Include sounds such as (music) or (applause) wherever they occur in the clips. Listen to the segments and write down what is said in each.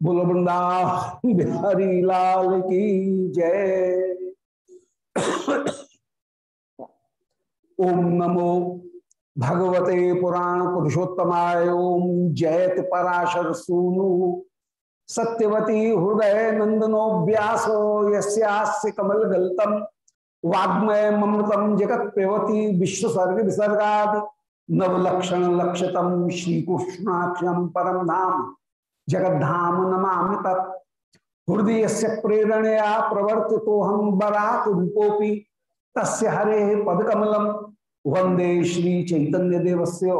बोलो बिहारी लाल की जय। ओम नमो भगवते पुराण पुरुषोत्तमाय, ओम जयत पराशर सूनु। सत्यवती हृदय नंदनो व्यासो यस्यास्य कमल गलतम। वाग्मय ममृतम जगत पेवती विश्वसर्ग विसर्गा नवलक्षण लक्षतम श्रीकृष्णाक्षम परम धाम। जगद्धाम नमा तत्। हृदय से प्रेरणया प्रवर्ति तो हम बराक रूपोपी तस् हरे पदकमलम वंदे श्री चैतन्य देवस्य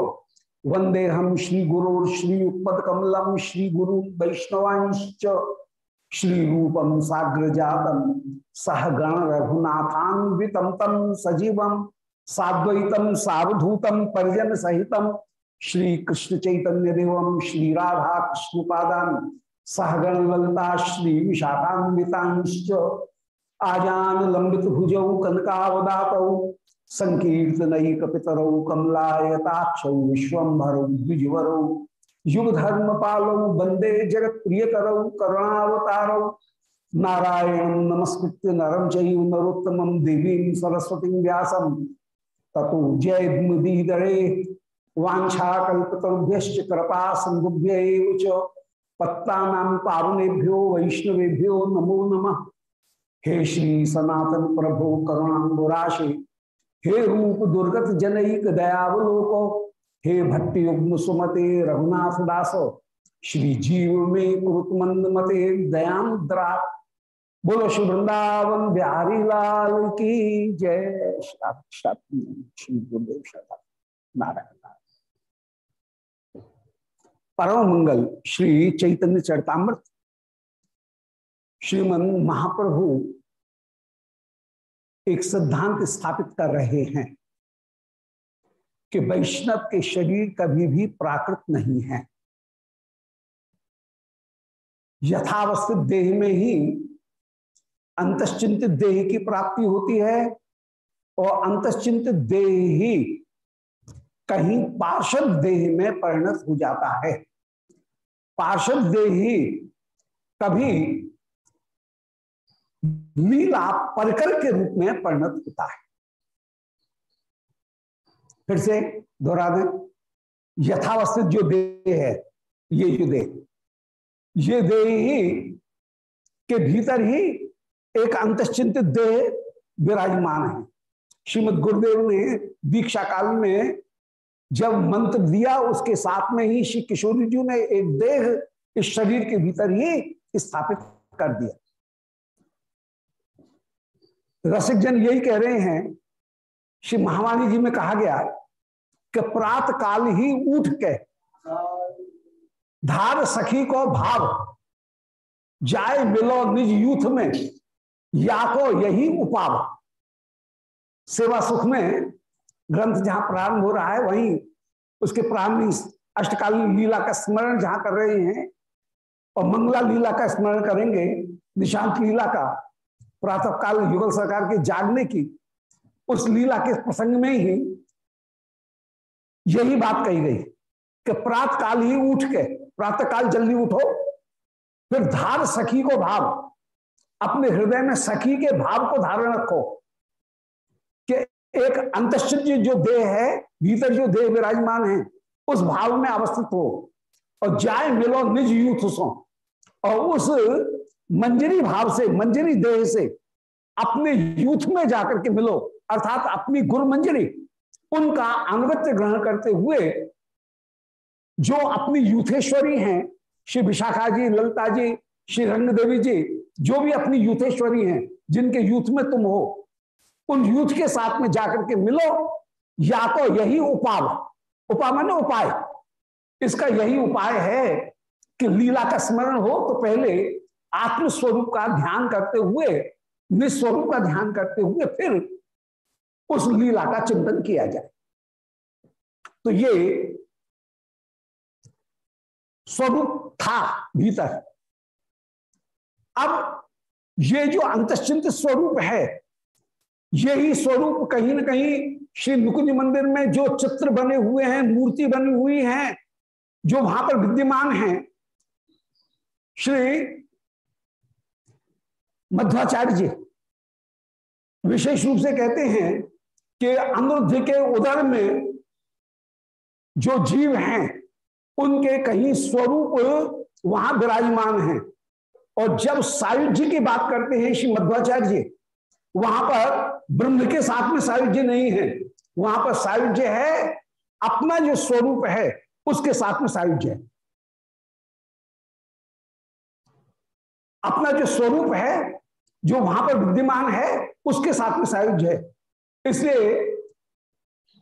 वंदे हम श्री गुरु श्री कमलम श्री गुरु वैष्णवांश्च। श्री रूपम साग्र जातम सह गण रघुनाथान्वितम तम सजीवम साद्वैतम सावधूतम परिजन सहितम श्री कृष्ण चैतन्य देवम श्री राधा कृष्ण पादान सहगण ललता श्री विशाखान्वितांश्च आजान लंबित भुजौ कनकावदात संकीर्तनक पितरौ कमलायताक्ष विश्वभरौ द्विजवरौ युग धर्म पालौ वंदे जगत प्रिय करौ करुणावतारौ नारायण नमस्कृत्य नरम चैव नरोत्तम देवी सरस्वती व्यास ततो जय वाछाकुभ्य कृपा सिंधुभ्य पत्ता पावनेभ्यो, वैष्णवेभ्यो, नमो नमः। हे श्री सनातन प्रभु करुणाबुराशे हे रूप दुर्गत जनईक दयावलोको हे भट्टी युग्म सुमते रघुनाथ दास श्री जीव में कुरुतमंद मते दयाद्रा बोलो श्री वृंदावन बिहारी लाल की जय श्री गुरुदेव नारायण। परम मंगल श्री चैतन्य चरतामृत। श्रीमन महाप्रभु एक सिद्धांत स्थापित कर रहे हैं कि वैष्णव के शरीर कभी भी प्राकृत नहीं है। यथावस्थित देह में ही अंतश्चिंतित देह की प्राप्ति होती है और अंतश्चिंतित देह ही कहीं पार्षद देह में परिणत हो जाता है। पार्षद देही कभी लीला परकर के रूप में परिणत होता है। फिर से दोहरा दें, यथावस्थित जो देह है, ये जो देह, ये देह ही के भीतर ही एक अंतश्चिंतित देह विराजमान है। श्रीमद गुरुदेव ने दीक्षा काल में जब मंत्र दिया, उसके साथ में ही श्री किशोरी जी ने एक देह इस शरीर के भीतर ही स्थापित कर दिया। रसिक जन यही कह रहे हैं, श्री महावाणी जी में कहा गया कि प्रात काल ही उठ के धार सखी को भाव जाए मिलो निज यूथ में, या को यही उपाव। सेवा सुख में ग्रंथ जहाँ प्रारंभ हो रहा है, वहीं उसके प्रारंभ अष्टकालीन लीला का स्मरण जहाँ कर रहे हैं, और मंगला लीला का स्मरण करेंगे, निशांत लीला का प्रातः काल युगल सरकार के जागने की, उस लीला के प्रसंग में ही यही बात कही गई, कि प्रात काल ही उठ के प्रातः काल जल्दी उठो, फिर धार सखी को भाव, अपने हृदय में सखी के भाव को धारण रखो। एक अंतश्चित जो देह है, भीतर जो देह विराजमान है, उस भाव में अवस्थित हो और जाए मिलो निज यूथ सो। और उस मंजरी भाव से, मंजरी देह से अपने यूथ में जाकर के मिलो, अर्थात अपनी गुरु मंजरी उनका अनुगत्य ग्रहण करते हुए जो अपनी यूथेश्वरी हैं, श्री विशाखा जी, ललता जी, श्री रंग देवी जी, जो भी अपनी यूथेश्वरी हैं, जिनके यूथ में तुम हो उन यूथ के साथ में जाकर के मिलो, या तो यही उपाव उपाय माने उपाय। इसका यही उपाय है कि लीला का स्मरण हो तो पहले आत्मस्वरूप का ध्यान करते हुए, निस्वरूप का ध्यान करते हुए फिर उस लीला का चिंतन किया जाए। तो ये स्वरूप था भीतर। अब ये जो अंतश्चिंत स्वरूप है यही स्वरूप कहीं ना कहीं श्री नुकुंज मंदिर में जो चित्र बने हुए हैं, मूर्ति बनी हुई है, जो वहाँ पर विद्यमान है, श्री मध्वाचार्य जी विशेष रूप से कहते हैं कि अनुरुद्ध के उदर में जो जीव हैं, उनके कहीं स्वरूप वहाँ विराजमान हैं। और जब सायुज्य की बात करते हैं श्री मध्वाचार्य जी, वहाँ पर ब्रह्म के साथ में सायुज्य नहीं है। वहाँ पर सायुज्य है, अपना जो स्वरूप है, उसके साथ में सायुज्य है। अपना जो स्वरूप है, जो वहाँ पर विद्यमान है, उसके साथ में सायुज्य है। इसलिए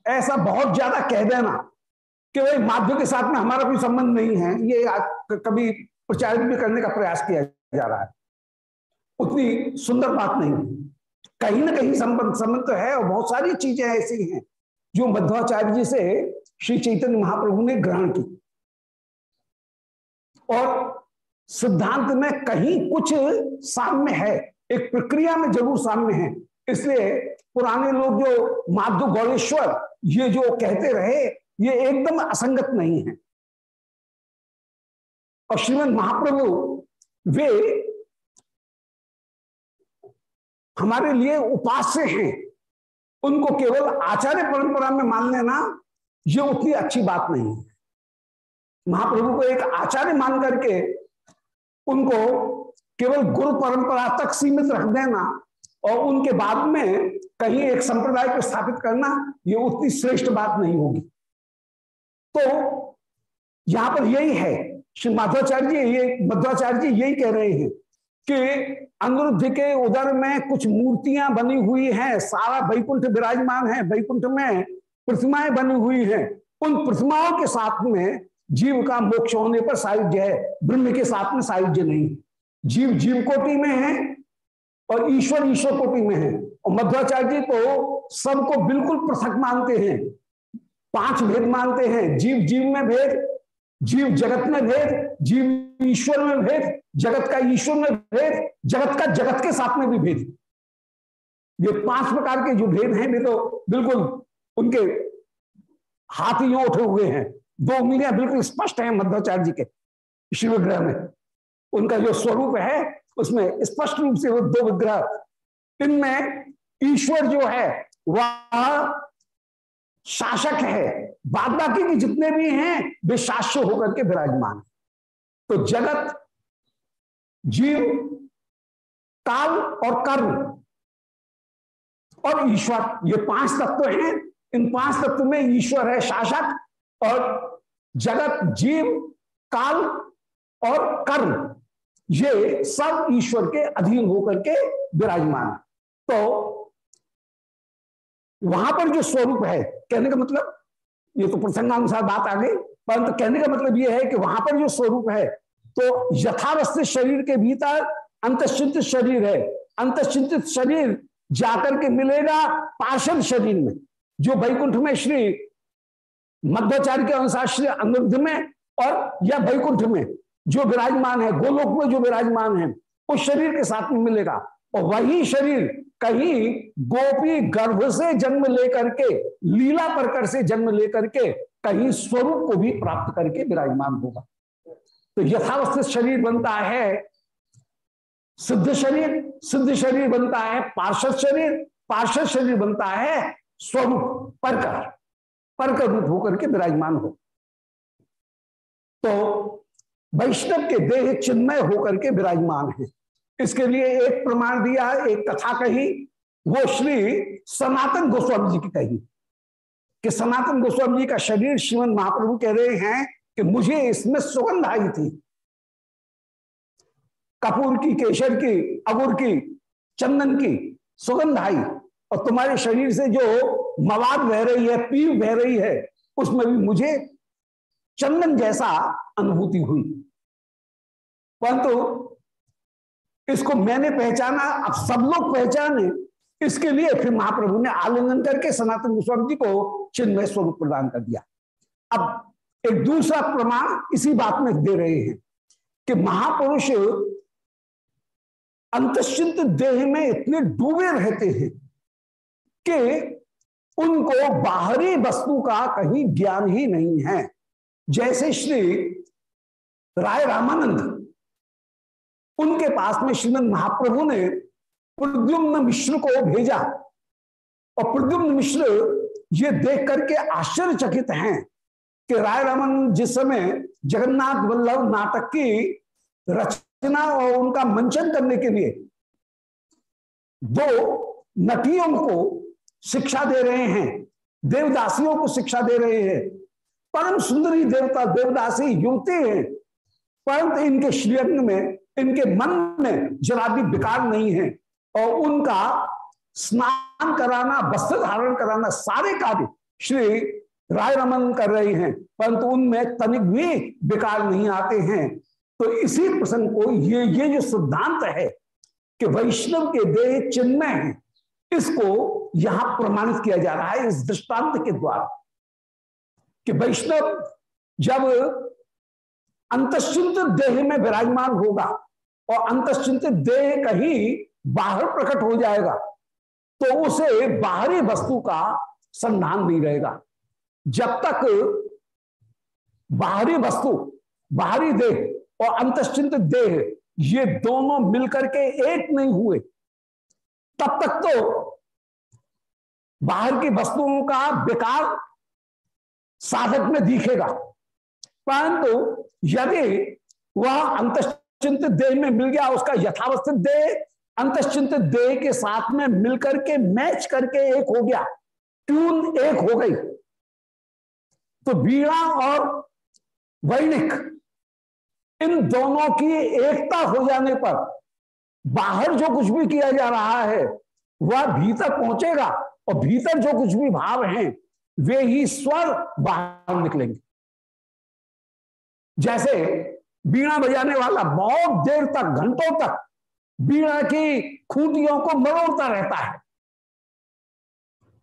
ऐसा बहुत ज़्यादा कह देना कि भाई माध्य के साथ में हमारा कोई संबंध नहीं है, ये कभी प्रचारित भी करने का प्रयास किया जा रहा है। उतनी सुंदर बात नहीं कहीं ना कहीं संबंध संबंध तो है और बहुत सारी चीज़ें ऐसी हैं जो मध्वाचार्य जी से श्री चैतन्य महाप्रभु ने ग्रहण की। और सिद्धांत में कहीं कुछ साम्य है, एक प्रक्रिया में ज़रूर साम्य है। इसलिए पुराने लोग जो माधु गौरेश्वर ये जो कहते रहे, ये एकदम असंगत नहीं है। और श्रीमद महाप्रभु, वे हमारे लिए उपास्य हैं। उनको केवल आचार्य परंपरा में मान लेना, ये उतनी अच्छी बात नहीं है। महाप्रभु को एक आचार्य मान करके उनको केवल गुरु परंपरा तक सीमित रख देना और उनके बाद में कहीं एक संप्रदाय को स्थापित करना, ये उतनी श्रेष्ठ बात नहीं होगी। तो यहाँ पर यही है। श्री माधवाचार्य जी, ये मध्वाचार्य जी यही कह रहे हैं कि अनुरुद्ध के उदर में कुछ मूर्तियाँ बनी हुई हैं। सारा वैकुंठ विराजमान है। वैकुंठ में प्रतिमाएँ बनी हुई हैं। उन प्रतिमाओं के साथ में जीव का मोक्ष होने पर सायुज्य है। ब्रह्म के साथ में सायुज्य नहीं। जीव जीव कोटि में है और ईश्वर ईश्वर कोटि में है। और मध्वाचार्य जी तो सबको बिल्कुल पृथक मानते हैं। पाँच भेद मानते हैं। जीव जीव में भेद जीव जगत में भेद, जीव ईश्वर में भेद, जगत का ईश्वर में भेद, जगत का जगत के साथ में भी भेद। ये पाँच प्रकार के जो भेद हैं वे तो बिल्कुल उनके हाथ ही उठे हुए हैं। दो उंगलियाँ बिल्कुल स्पष्ट हैं मध्वाचार्य जी के शिव विग्रह में। उनका जो स्वरूप है, उसमें स्पष्ट रूप से वो दो विग्रह। इनमें ईश्वर जो है, वह शासक है। बाद बाकी के जितने भी हैं, वे शास्य होकर के विराजमान तो जगत, जीव, काल और कर्म और ईश्वर, ये पाँच तत्व हैं। इन पाँच तत्व में ईश्वर है शासक और जगत, जीव, काल और कर्म ये सब ईश्वर के अधीन होकर के विराजमान तो वहाँ पर जो स्वरूप है, कहने का मतलब ये तो प्रसंगानुसार बात आ गई, परंतु कहने का मतलब ये है कि वहाँ पर जो स्वरूप है तो यथावस्थित शरीर के भीतर अंतचिंतित शरीर है। अंतचिंतित शरीर जाकर के मिलेगा पार्षद शरीर में, जो वैकुंठ में श्री मध्वाचार्य के अनुसार श्री अनुरुद्ध में और या वैकुंठ में जो विराजमान है, गोलोक में जो विराजमान है, उस शरीर के साथ में मिलेगा। और वही शरीर कहीं गोपी गर्भ से जन्म लेकर के, लीला परकर से जन्म लेकर के कहीं स्वरूप को भी प्राप्त करके विराजमान होगा। तो यथावस्थित शरीर बनता है सिद्ध शरीर सिद्ध शरीर बनता है पार्षद शरीर पार्षद शरीर बनता है स्वरूप, परकर परकर रूप होकर के विराजमान हो। तो वैष्णव के देह चिन्मय होकर के विराजमान है। इसके लिए एक प्रमाण दिया, एक कथा कही। वो श्री सनातन गोस्वामी जी की कही कि सनातन गोस्वामी जी का शरीर श्रीमद महाप्रभु कह रहे हैं कि मुझे इसमें सुगंध आई थी। कपूर की, केशर की, अगुर की, चंदन की सुगंध आई और तुम्हारे शरीर से जो मवाद बह रही है पीव बह रही है, उसमें भी मुझे चंदन जैसा अनुभूति हुई। परंतु इसको मैंने पहचाना, अब सब लोग पहचाने। इसके लिए फिर महाप्रभु ने आलिंगन करके सनातन गोस्वामी जी को चिन्मय स्वरूप प्रदान कर दिया। अब एक दूसरा प्रमाण इसी बात में दे रहे हैं कि महापुरुष अंतश्चिंत देह में इतने डूबे रहते हैं कि उनको बाहरी वस्तु का कहीं ज्ञान ही नहीं है। जैसे श्री राय रामानंद उनके पास में श्रीमद महाप्रभु ने प्रद्युम्न मिश्र को भेजा। और प्रद्युम्न मिश्र ये देख करके आश्चर्यचकित हैं कि राय रमन जिस समय जगन्नाथ वल्लभ नाटक की रचना और उनका मंचन करने के लिए दो नटियों को शिक्षा दे रहे हैं, देवदासियों को शिक्षा दे रहे हैं, परम सुंदरी देवता, देवदासी युवती हैं, परंतु इनके श्रीअंग में इनके मन में जरा भी विकार नहीं है। और उनका स्नान कराना, वस्त्र धारण कराना, सारे कार्य श्री राय रमन कर रहे हैं, परंतु उनमें तनिक भी विकार नहीं आते हैं। तो इसी प्रसंग को ये ये जो सिद्धांत है कि वैष्णव के देह चिन्मय है, इसको यहाँ प्रमाणित किया जा रहा है इस दृष्टांत के द्वारा कि वैष्णव जब अंतश्चिंत देह में विराजमान होगा और अंतश्चिंत देह कहीं बाहर प्रकट हो जाएगा तो उसे बाहरी वस्तु का संधान नहीं रहेगा। जब तक बाहरी वस्तु, बाहरी देह और अंतश्चिंत देह ये दोनों मिलकर के एक नहीं हुए, तब तक तो बाहर की वस्तुओं का बेकार साधक में दिखेगा। परंतु यदि वह अंतश्चिंत देह में मिल गया, उसका यथावस्थित देह, अंतश्चिंत देह के साथ में मिलकर के मैच करके एक हो गया, ट्यून एक हो गई। तो वीणा और वैणिक, इन दोनों की एकता हो जाने पर बाहर जो कुछ भी किया जा रहा है, वह भीतर पहुंचेगा और भीतर जो कुछ भी भाव हैं, वे ही स्वर बाहर निकलेंगे। जैसे बीणा बजाने वाला बहुत देर तक, घंटों तक बीणा की खूंटियों को मरोड़ता रहता है।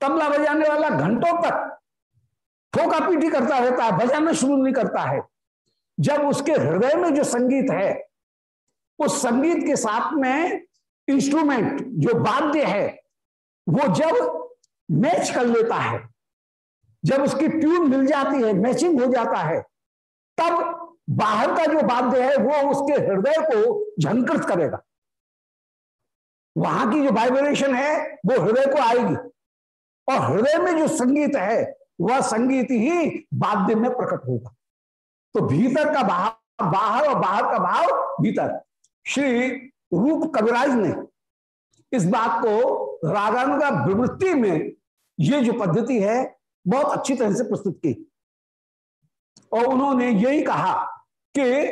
तबला बजाने वाला घंटों तक ठोका पीटी करता रहता है, बजाना शुरू नहीं करता है। जब उसके हृदय में जो संगीत है, उस संगीत के साथ में इंस्ट्रूमेंट जो वाद्य है, वो जब मैच कर लेता है, जब उसकी ट्यून मिल जाती है, मैचिंग हो जाता है, तब बाहर का जो वाद्य है, वो उसके हृदय को झंकृत करेगा। वहाँ की जो वाइब्रेशन है, वो हृदय को आएगी। और हृदय में जो संगीत है, वह संगीत ही वाद्य में प्रकट होगा। तो भीतर का भाव, बाहर और बाहर का भाव भीतर। श्री रूप कविराज ने इस बात को रागानुगा विवृत्ति में ये जो पद्धति है, बहुत अच्छी तरह से प्रस्तुत की। और उन्होंने यही कहा कि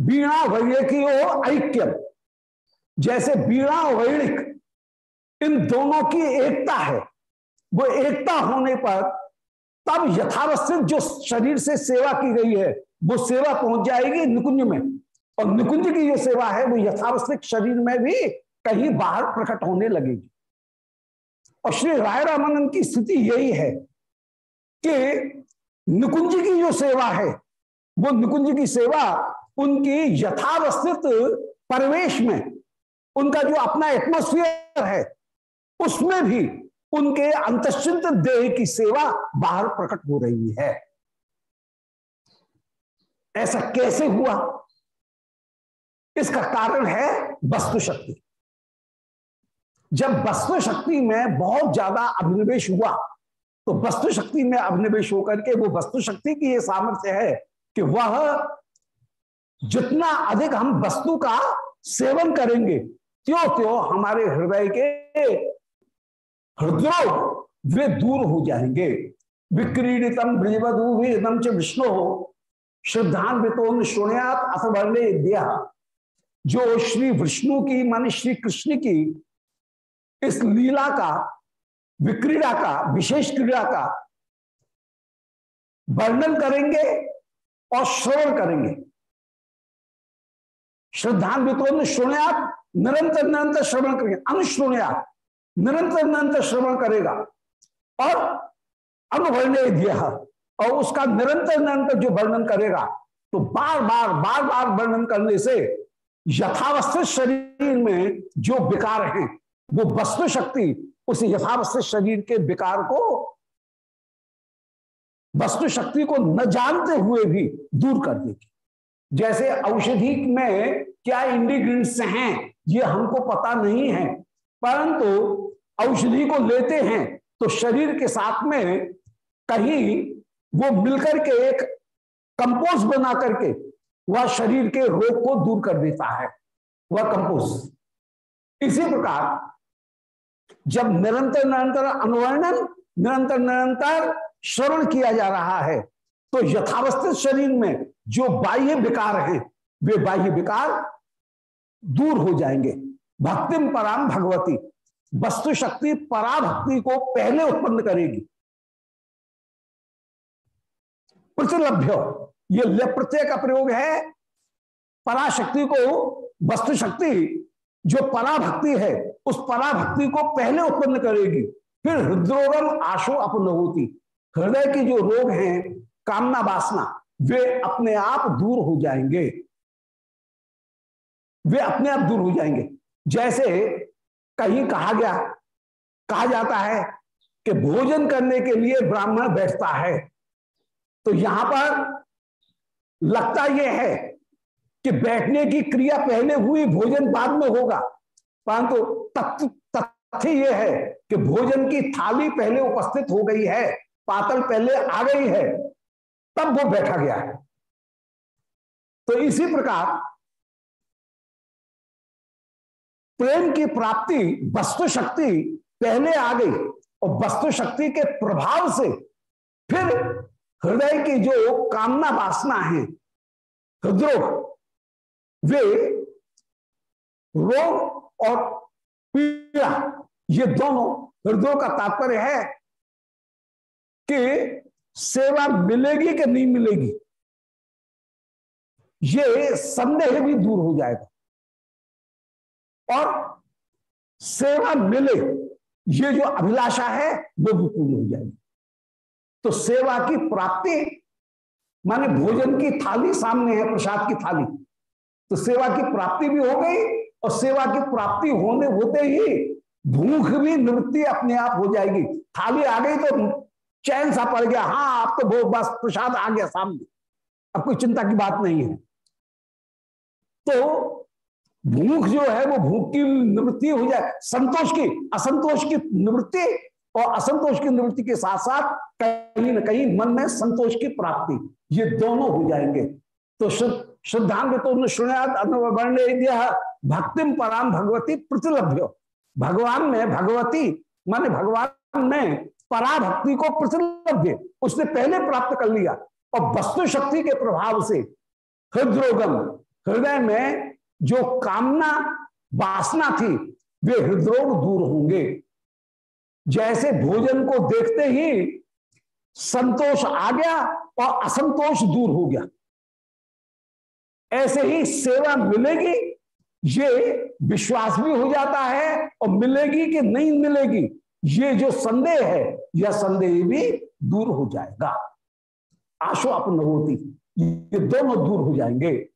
बीणा वैयकी ऐक्यम। जैसे बीणा वैणिक, इन दोनों की एकता है। वो एकता होने पर तब यथावस्थित जो शरीर से सेवा की गई है, वो सेवा पहुँच जाएगी निकुंज में। और निकुंज की जो सेवा है, वो यथावस्थित शरीर में भी कहीं बाहर प्रकट होने लगेगी। और श्री राय रामानंद की स्थिति यही है कि निकुंज की जो सेवा है वो निकुंज की सेवा उनकी यथावस्थित परिवेश में, उनका जो अपना एटमोस्फियर है, उसमें भी उनके अंतश्चिंत देह की सेवा बाहर प्रकट हो रही है। ऐसा कैसे हुआ? इसका कारण है वस्तु शक्ति जब वस्तु शक्ति में बहुत ज़्यादा अभिनिवेश हुआ तो वस्तु शक्ति में अभिनिवेश होकर के वो वस्तु शक्ति की ये सामर्थ्य है कि वह जितना अधिक हम वस्तु का सेवन करेंगे, त्यों त्यों हमारे हृदय के हृदय वे दूर हो जाएँगे। विक्रीडितम ब्रजवधूम च विष्णु हो श्रद्धान्वितो शुण्यात अथवर्णे दिया जो श्री विष्णु की मान श्री कृष्ण की इस लीला का, विक्रीड़ा का, विशेष क्रीड़ा का वर्णन करेंगे और श्रवण करेंगे। श्रद्धान्वितों सुनयात निरंतर निरंतर श्रवण करेंगे। अनुश्रुणयात निरंतर निरंतर श्रवण करेगा। और अनुभवने दिया और उसका निरंतर निरंतर जो वर्णन करेगा तो बार बार बार बार वर्णन करने से यथावस्थित शरीर में जो विकार हैं, वो वस्तु शक्ति उस यथावस्थित शरीर के विकार को वस्तु शक्ति को न जानते हुए भी दूर कर देगी। जैसे औषधि में क्या इंग्रीडियंट्स हैं, ये हमको पता नहीं है, परंतु औषधि को लेते हैं तो शरीर के साथ में कहीं वो मिलकर के एक कंपोज बना करके वह शरीर के रोग को दूर कर देता है, वह कंपोज इसी प्रकार जब निरंतर निरंतर अनुवर्णन निरंतर निरंतर श्रवण किया जा रहा है। तो यथावस्थित शरीर में जो बाह्य विकार हैं, वे बाह्य विकार दूर हो जाएँगे। भक्तिम पराम भगवती, वस्तु शक्ति पराभक्ति को पहले उत्पन्न करेगी। प्रतिलभ्य, ये प्रत्यय का प्रयोग है। पराशक्ति को, वस्तु शक्ति जो पराभक्ति है, उस पराभक्ति को पहले उत्पन्न करेगी। फिर हृदयोगम आशो अपन होती हृदय के जो रोग हैं, कामना, वासना, वे अपने आप दूर हो जाएँगे। वे अपने आप दूर हो जाएँगे। जैसे कहीं कहा गया, कहा जाता है कि भोजन करने के लिए ब्राह्मण बैठता है। तो यहाँ पर लगता यह है कि बैठने की क्रिया पहले हुई, भोजन बाद में होगा। परंतु तथ्य तथ्य यह है कि भोजन की थाली पहले उपस्थित हो गई है। पातल पहले आ गई है, तब वो बैठा गया है। तो इसी प्रकार प्रेम की प्राप्ति, वस्तु शक्ति पहले आ गई और वस्तु शक्ति के प्रभाव से फिर हृदय की जो कामना वासना है, हृदरोग, वे रोग और पीड़ा, ये दोनों हृदय का तात्पर्य है। कि सेवा मिलेगी कि नहीं मिलेगी? ये संदेह भी दूर हो जाएगा। और सेवा मिले, ये जो अभिलाषा है, वो भी पूरी हो जाएगी। तो सेवा की प्राप्ति, माने भोजन की थाली सामने है, प्रसाद की थाली। तो सेवा की प्राप्ति भी हो गई, और सेवा की प्राप्ति होने होते ही भूख भी निवृत्ति अपने आप हो जाएगी। थाली आ गई तो चैन सा पड़ गया हाँ आप तो वो बस प्रसाद आ गया सामने। अब कोई चिंता की बात नहीं है। तो भूख जो है, वो भूख की निवृत्ति हो जाए। संतोष की, असंतोष की निवृत्ति और असंतोष की निवृत्ति के साथ साथ कहीं ना कहीं मन में संतोष की प्राप्ति, ये दोनों हो जाएँगे। तो श्रद्धांग तो शुण्यात भक्तिम पराम भगवती प्रतिलभ्य। भगवान में भगवती, माने भगवान में पराभक्ति को प्रतिलभ्य उसने पहले प्राप्त कर लिया। और वस्तु शक्ति के प्रभाव से हृदयोगम हृदय में जो कामना, वासना थी, वे हृदरोग दूर होंगे। जैसे भोजन को देखते ही संतोष आ गया और असंतोष दूर हो गया। ऐसे ही सेवा मिलेगी, ये विश्वास भी हो जाता है और मिलेगी कि नहीं मिलेगी ये जो संदेह है, यह संदेह भी दूर हो जाएगा। आशो अपन होती, ये दोनों दूर हो जाएँगे।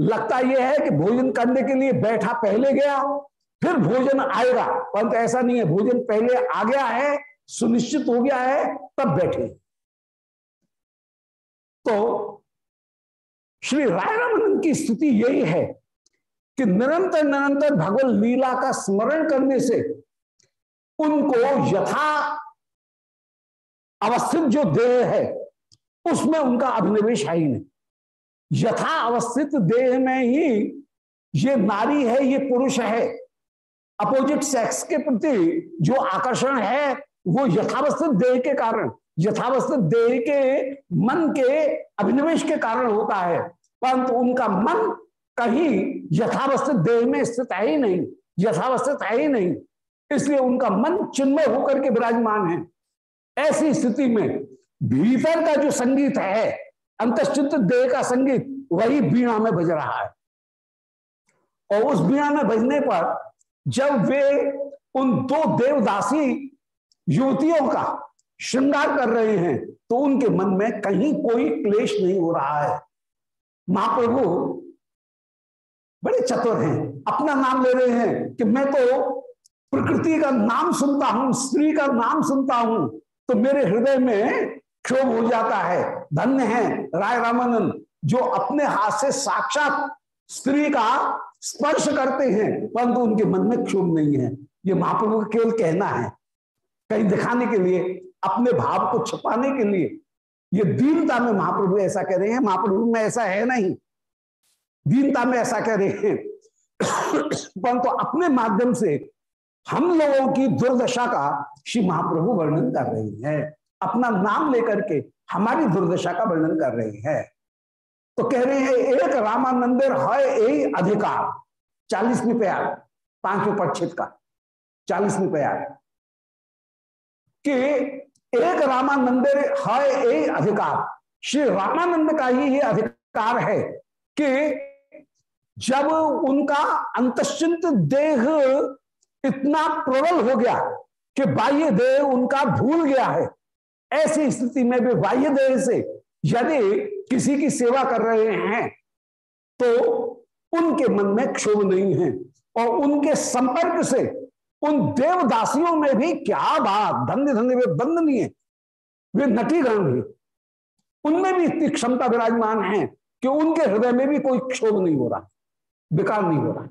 लगता यह है कि भोजन करने के लिए बैठा पहले गया, फिर भोजन आएगा। परंतु ऐसा नहीं है, भोजन पहले आ गया है, सुनिश्चित हो गया है, तब बैठे। तो श्री राय रामानंद की स्थिति यही है कि निरंतर निरंतर भगवत लीला का स्मरण करने से उनको यथा अवस्थित जो देह है, उसमें उनका अभिनिवेश है ही नहीं। यथा अवस्थित देह में ही ये नारी है, ये पुरुष है अपोजिट सेक्स के प्रति जो आकर्षण है, वो यथावस्थित देह के कारण, यथावस्थित देह के मन के अभिनिवेश के कारण होता है, परंतु उनका मन कहीं यथावस्थित देह में स्थित है ही नहीं, यथावस्थित है ही नहीं। इसलिए उनका मन चिन्मय होकर के विराजमान है। ऐसी स्थिति में भीतर का जो संगीत है अंतश्चित देह का संगीत, वही बीणा में बज रहा है। और उस बीणा में बजने पर जब वे उन दो देवदासी युवतियों का श्रृंगार कर रहे हैं तो उनके मन में कहीं कोई क्लेश नहीं हो रहा है। महाप्रभु बड़े चतुर हैं, अपना नाम ले रहे हैं कि मैं तो प्रकृति का नाम सुनता हूँ, स्त्री का नाम सुनता हूँ तो मेरे हृदय में क्षोभ हो जाता है। धन्य है राय रामानंद, जो अपने हाथ से साक्षात स्त्री का स्पर्श करते हैं, परंतु उनके मन में क्षोभ नहीं है। ये महाप्रभु का केवल कहना है। कहीं दिखाने के लिए, अपने भाव को छुपाने के लिए, ये दीनता में महाप्रभु ऐसा कह रहे हैं। महाप्रभु में ऐसा है नहीं। दीनता में ऐसा कह रहे हैं। परंतु अपने माध्यम से हम लोगों की दुर्दशा का श्री महाप्रभु वर्णन कर रही है। अपना नाम लेकर के हमारी दुर्दशा का वर्णन कर रही है। तो कह रहे हैं, एक रामानंदर है यही अधिकार। चालीसवीं प्यार पाँचवें परिच्छेद का। चालीसवीं प्यार। कि एक रामानंदर है ए अधिकार। श्री रामानंद का ही ये अधिकार है कि जब उनका अंतश्चिंत देह इतना प्रबल हो गया कि बाह्य देह उनका भूल गया है। ऐसी स्थिति में भी बाह्य देह से यदि किसी की सेवा कर रहे हैं तो उनके मन में क्षोभ नहीं है और उनके संपर्क से उन देवदासियों में भी क्या बात धन्य धन्य वे बंदनीय वे नटीगण भी उनमें भी इतनी क्षमता विराजमान है कि उनके हृदय में भी कोई क्षोभ नहीं हो रहा, विकार नहीं हो रहा।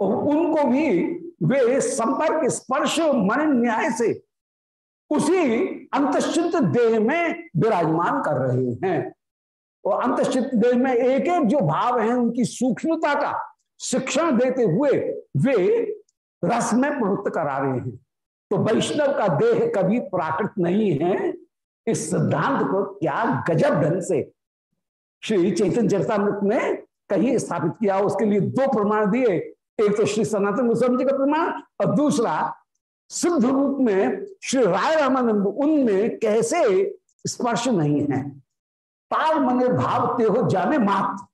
और उनको भी वे संपर्क, स्पर्श, मन, न्याय से उसी अंतश्चित देह में विराजमान कर रहे हैं। और अंतश्चित देह में एक एक जो भाव है, उनकी सूक्ष्मता का शिक्षण देते हुए वे रस में प्रवृत्त करा रहे हैं। तो वैष्णव का देह कभी प्राकृत नहीं है। इस सिद्धांत को क्या गजब ढंग से श्री चैतन्य चरतामृत ने कहीं स्थापित किया, उसके लिए दो प्रमाण दिए। एक तो श्री सनातन गोस्वामी जी का प्रमाण और दूसरा सिद्ध रूप में श्री राय रामानंद, उनमें कैसे स्पर्श नहीं है। तार मन भाव ते हो जाने मात्र।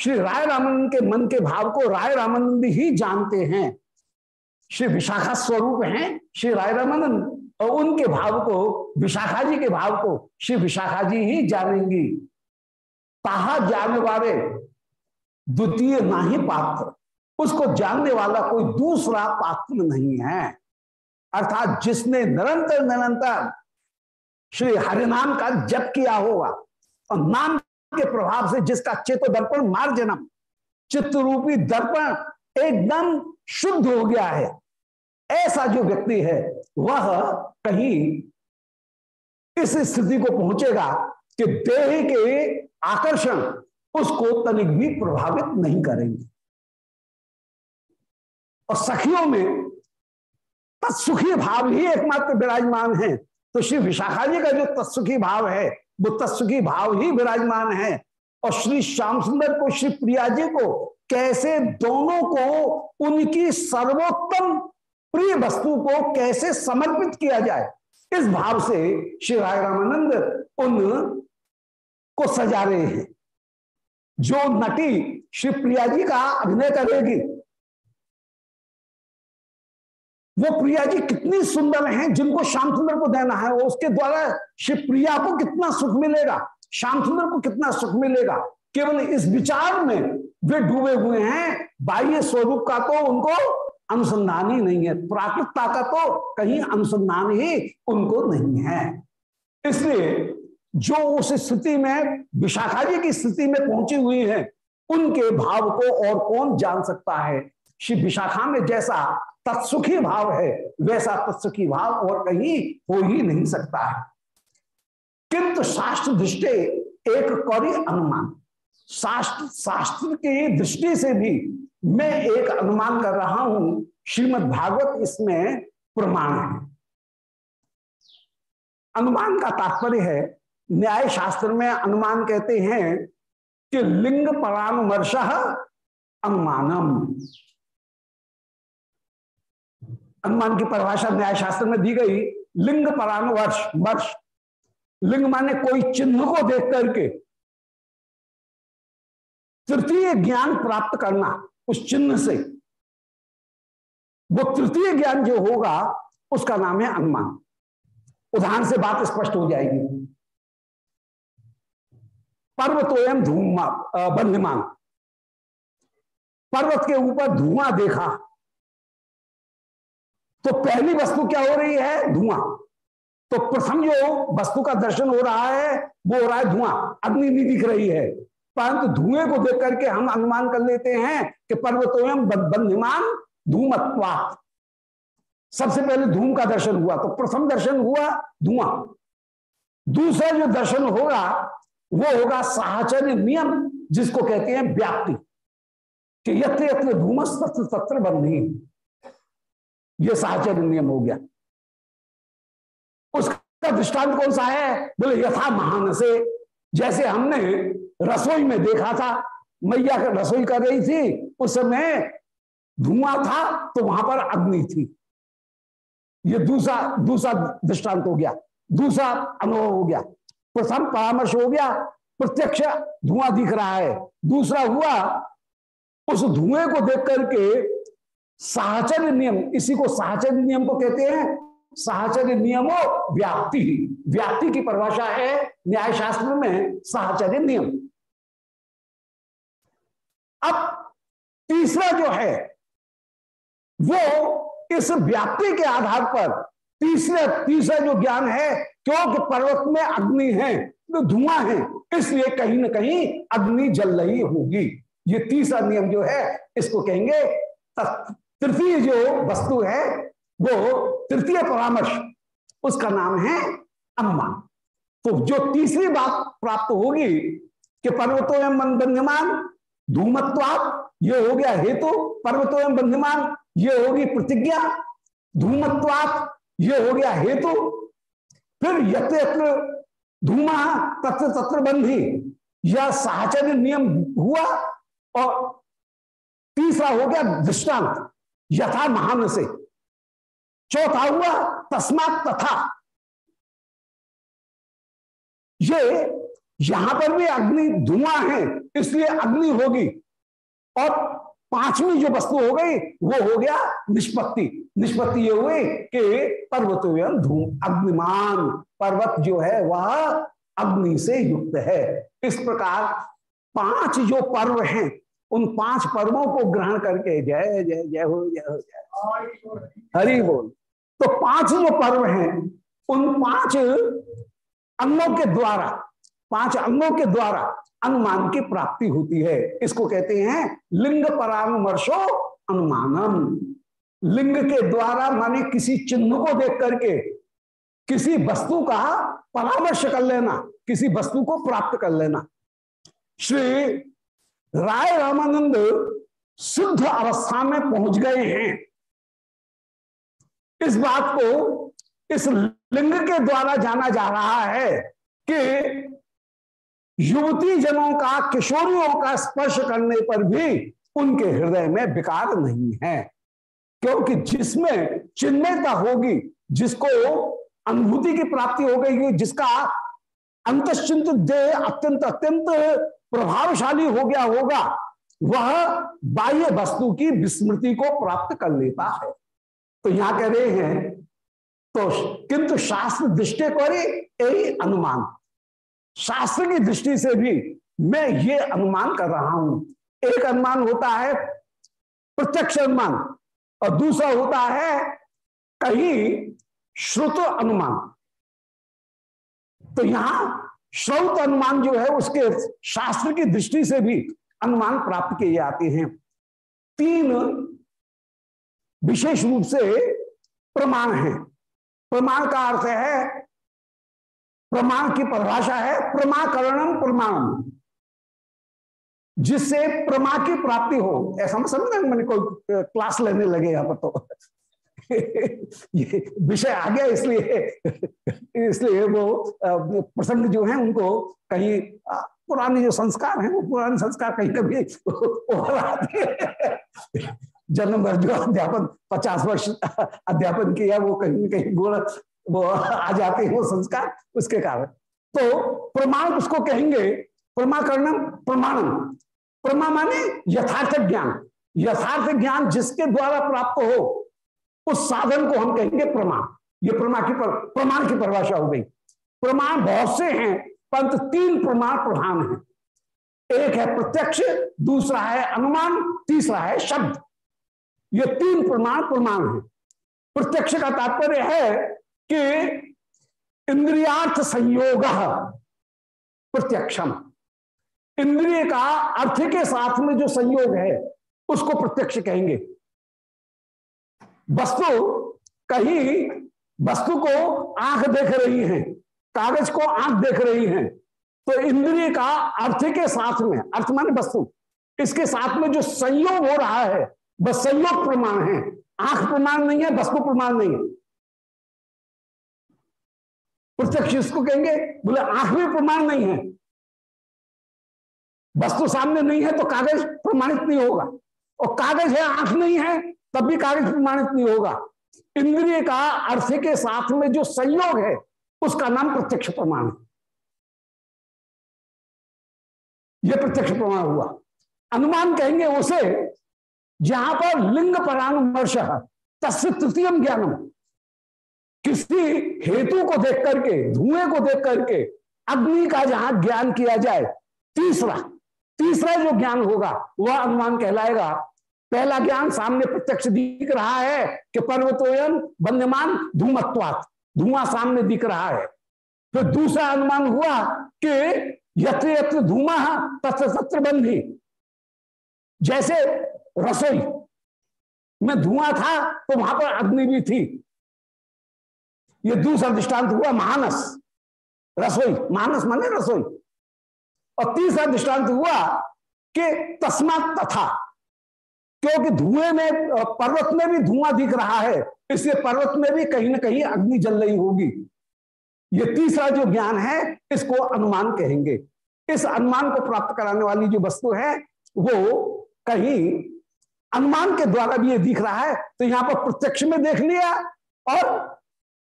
श्री राय रामानंद के मन के भाव को राय रामानंद ही जानते हैं। श्री विशाखा स्वरूप हैं श्री राय रामानंद और उनके भाव को, विशाखा जी के भाव को श्री विशाखा जी ही जानेंगी। ताहा जानने वाले द्वितीय ना ही पात्र। उसको जानने वाला कोई दूसरा पात्र नहीं है। अर्थात जिसने निरंतर निरंतर श्री हरिनाम का जप किया होगा और नाम के प्रभाव से जिसका चेतो दर्पण मार्जनम चित्त रूपी दर्पण एकदम शुद्ध हो गया है, ऐसा जो व्यक्ति है, वह कहीं इस स्थिति को पहुंचेगा कि देह के आकर्षण उसको तनिक भी प्रभावित नहीं करेंगे। और सखियों में तत्सुखी भाव ही एकमात्र विराजमान है। तो श्री विशाखा जी का जो तत्सुखी भाव है, वो तत्सुखी भाव ही विराजमान है। और श्री श्याम सुंदर को, श्री प्रिया जी को कैसे दोनों को, उनकी सर्वोत्तम प्रिय वस्तु को कैसे समर्पित किया जाए, इस भाव से श्री राय रामानंद उन को सजा रहे हैं। जो नटी श्री प्रिया जी का अभिनय करेगी वो प्रिया जी कितनी सुंदर हैं, जिनको श्याम सुंदर को देना है उसके द्वारा श्री प्रिया को कितना सुख मिलेगा, श्याम सुंदर को कितना सुख मिलेगा। केवल इस विचार में वे डूबे हुए हैं, बाह्य स्वरूप का तो उनको अनुसंधान ही नहीं है, प्राकृतता का तो कहीं अनुसंधान ही उनको नहीं है। इसलिए जो उस स्थिति में, विशाखा जी की स्थिति में पहुँची हुई है, उनके भाव को और कौन जान सकता है? श्री विशाखा में जैसा तत्सुखी भाव है, वैसा तत्सुखी भाव और कहीं हो ही नहीं सकता है। किंतु शास्त्र दृष्टि एक कौरी अनुमान। शास्त्र शास्त्र की दृष्टि से भी मैं एक अनुमान कर रहा हूँ, श्रीमद् भागवत इसमें प्रमाण है। अनुमान का तात्पर्य है, न्याय शास्त्र में अनुमान कहते हैं कि लिंग परामर्श अनुमानम। अनुमान की परिभाषा न्याय शास्त्र में दी गई, लिंग परानुवर्ष वर्ष लिंग माने कोई चिन्ह को देख करके। तृतीय ज्ञान प्राप्त करना उस चिन्ह से। वो तृतीय ज्ञान जो होगा, उसका नाम है अनुमान उदाहरण से बात स्पष्ट हो जाएगी। पर्वतोयम धूमा बंधमान। पर्वत के ऊपर धुआँ देखा। तो पहली वस्तु क्या हो रही है? धुआँ। तो प्रथम जो वस्तु का दर्शन हो रहा है, वो हो रहा है धुआँ। अग्नि भी दिख रही है। परंतु धुएँ को देख करके हम अनुमान कर लेते हैं कि पर्वतोयम बंधिमान धूमत्वा सबसे पहले धूम का दर्शन हुआ तो प्रथम दर्शन हुआ धुआँ। दूसरा जो दर्शन होगा, वो होगा साहचर्य नियम, जिसको कहते हैं व्याप्ति। कि यत्र यत्र धूमस तत्र तत्र बंधी ये साहचर्य नियम हो गया। उसका दृष्टांत कौन सा है? बोले, यथा महान से जैसे हमने रसोई में देखा था, मैया रसोई कर रही थी, उस समय धुआँ था तो वहाँ पर अग्नि थी। ये दूसरा दूसरा दृष्टांत हो गया। दूसरा अनुभव हो गया। प्रथम परामर्श हो गया, प्रत्यक्ष धुआँ दिख रहा है। दूसरा हुआ, उस धुएँ को देख करके साहचर्य नियम, इसी को साहचर्य नियम को कहते हैं। साहचर्य नियमो व्याप्ति व्याप्ति की परिभाषा है न्याय शास्त्र में साहचर्य नियम। अब तीसरा जो है, वो इस व्याप्ति के आधार पर, तीसरा तीसरा जो ज्ञान है, क्योंकि पर्वत में अग्नि है तो धुआँ है, इसलिए कहीं ना कहीं अग्नि जल रही होगी। ये तीसरा नियम जो है, इसको कहेंगे तृतीय जो वस्तु है वो तृतीय परामर्श उसका नाम है अनुमान तो जो तीसरी बात प्राप्त होगी कि पर्वतों में बंध्यमान धूमत्वात ये हो गया हेतु पर्वतों में बंध्यमान ये होगी प्रतिज्ञा धूमत्वात ये हो गया हेतु। तो, फिर यत्र यत्र धूमा तत्र तत्र बंधी यह साहचर्य नियम हुआ और तीसरा हो गया दृष्टांत। यथा महान से। चौथा हुआ तस्मात तथा। ये यहाँ पर भी अग्नि धुआँ है, इसलिए अग्नि होगी। और पांचवी जो वस्तु हो गई, वो हो गया निष्पत्ति। निष्पत्ति ये हुई कि पर्वत धूम अग्निमान पर्वत जो है, वह अग्नि से युक्त है। इस प्रकार पाँच जो पर्व हैं उन पाँच पर्वों को ग्रहण करके जय जय जय हो जय हो, जय हरि बोल। तो पाँच जो पर्व हैं। उन पाँच अंगों के द्वारा, पाँच अंगों के द्वारा अनुमान की प्राप्ति होती है। इसको कहते हैं लिंग परामर्शो अनुमानम। लिंग के द्वारा माने किसी चिन्ह को देख करके, किसी वस्तु का परामर्श कर लेना, किसी वस्तु को प्राप्त कर लेना। श्री राय रामानंद शुद्ध अवस्था में पहुँच गए हैं। इस बात को इस लिंग के द्वारा जाना जा रहा है कि युवती जनों का, किशोरियों का स्पर्श करने पर भी उनके हृदय में विकार नहीं है। क्योंकि जिसमें चिन्मयता होगी, जिसको अनुभूति की प्राप्ति हो गई जिसका अंतश्चिंत देह अत्यंत अत्यंत प्रभावशाली हो गया होगा, वह बाह्य वस्तु की विस्मृति को प्राप्त कर लेता है। तो यहाँ कह रहे हैं तो किंतु शास्त्र दृष्टि को यही अनुमान। शास्त्र की दृष्टि से भी मैं ये अनुमान कर रहा हूँ। एक अनुमान होता है, प्रत्यक्ष अनुमान, और दूसरा होता है, कहीं श्रुत अनुमान। तो यहाँ श्रौत अनुमान जो है उसके शास्त्र की दृष्टि से भी अनुमान प्राप्त किए जाते हैं। तीन विशेष रूप से प्रमाण है। प्रमाण का अर्थ है, प्रमाण की परिभाषा है, प्रमाकरणम प्रमाणम। जिससे प्रमा की प्राप्ति हो, ऐसा मैं समझ मैंने कोई क्लास लेने लगे यहाँ पर तो। (laughs) विषय आ गया इसलिए इसलिए वो प्रसंग जो है उनको कहीं पुराने जो संस्कार हैं, वो पुराने संस्कार कहीं कभी (laughs) जन्म भर जो अध्यापन, पचास वर्ष अध्यापन किया, वो कहीं ना कहीं गुण वो आ जाते हैं वो संस्कार उसके कारण। तो प्रमाण उसको कहेंगे, प्रमाकरणम प्रमाणम। प्रमा माने यथार्थ ज्ञान। यथार्थ ज्ञान जिसके द्वारा प्राप्त हो उस साधन को हम कहेंगे प्रमाण। ये प्रमा की पर, प्रमाण की परिभाषा हो गई। प्रमाण बहुत से हैं परंतु तीन प्रमाण प्रधान हैं। एक है प्रत्यक्ष दूसरा है अनुमान तीसरा है शब्द। ये तीन प्रमाण प्रमाण है। प्रत्यक्ष का तात्पर्य है कि इंद्रियार्थ संयोग प्रत्यक्षम। इंद्रिय का अर्थ के साथ में जो संयोग है उसको प्रत्यक्ष कहेंगे। वस्तु कहीं वस्तु को आँख देख रही है, कागज़ को आँख देख रही है तो इंद्रिय का अर्थ के साथ में, अर्थ माने वस्तु, इसके साथ में जो संयोग हो रहा है, वह संयोग प्रमाण है, आँख प्रमाण नहीं है, वस्तु प्रमाण नहीं है। प्रत्यक्ष इसको कहेंगे, बोले आँख भी प्रमाण नहीं है, वस्तु सामने नहीं है तो कागज़ प्रमाणित नहीं होगा, और कागज़ है, आँख नहीं है तब भी कागज़ प्रमाणित नहीं होगा। इंद्रिय का अर्थ के साथ में जो संयोग है, उसका नाम प्रत्यक्ष प्रमाण है। यह प्रत्यक्ष प्रमाण हुआ। अनुमान कहेंगे उसे, जहाँ पर लिंग परानुमर्श तस्य तृतीय ज्ञानम। किसी हेतु को देख करके, धुएँ को देख करके, अग्नि का जहाँ ज्ञान किया जाए, तीसरा तीसरा जो ज्ञान होगा, वह अनुमान कहलाएगा पहला ज्ञान सामने प्रत्यक्ष दिख रहा है कि पर्वतोयन बन्यमान धूमत्वात। धुआँ सामने दिख रहा है। फिर दूसरा अनुमान हुआ कि यत्र यत्र धूमा तत्र तत्र बंधी जैसे रसोई में धुआँ था तो वहाँ पर अग्नि भी थी। ये दूसरा दृष्टांत हुआ मानस रसोई मानस माने रसोई। और तीसरा दृष्टांत हुआ कि तस्मात तथा। क्योंकि धुएँ में पर्वत में भी धुआँ दिख रहा है, इसलिए पर्वत में भी कहीं ना कहीं अग्नि जल रही होगी। ये तीसरा जो ज्ञान है, इसको अनुमान कहेंगे। इस अनुमान को प्राप्त कराने वाली जो वस्तु है, वो कहीं अनुमान के द्वारा भी ये दिख रहा है तो यहाँ पर प्रत्यक्ष में देख लिया, और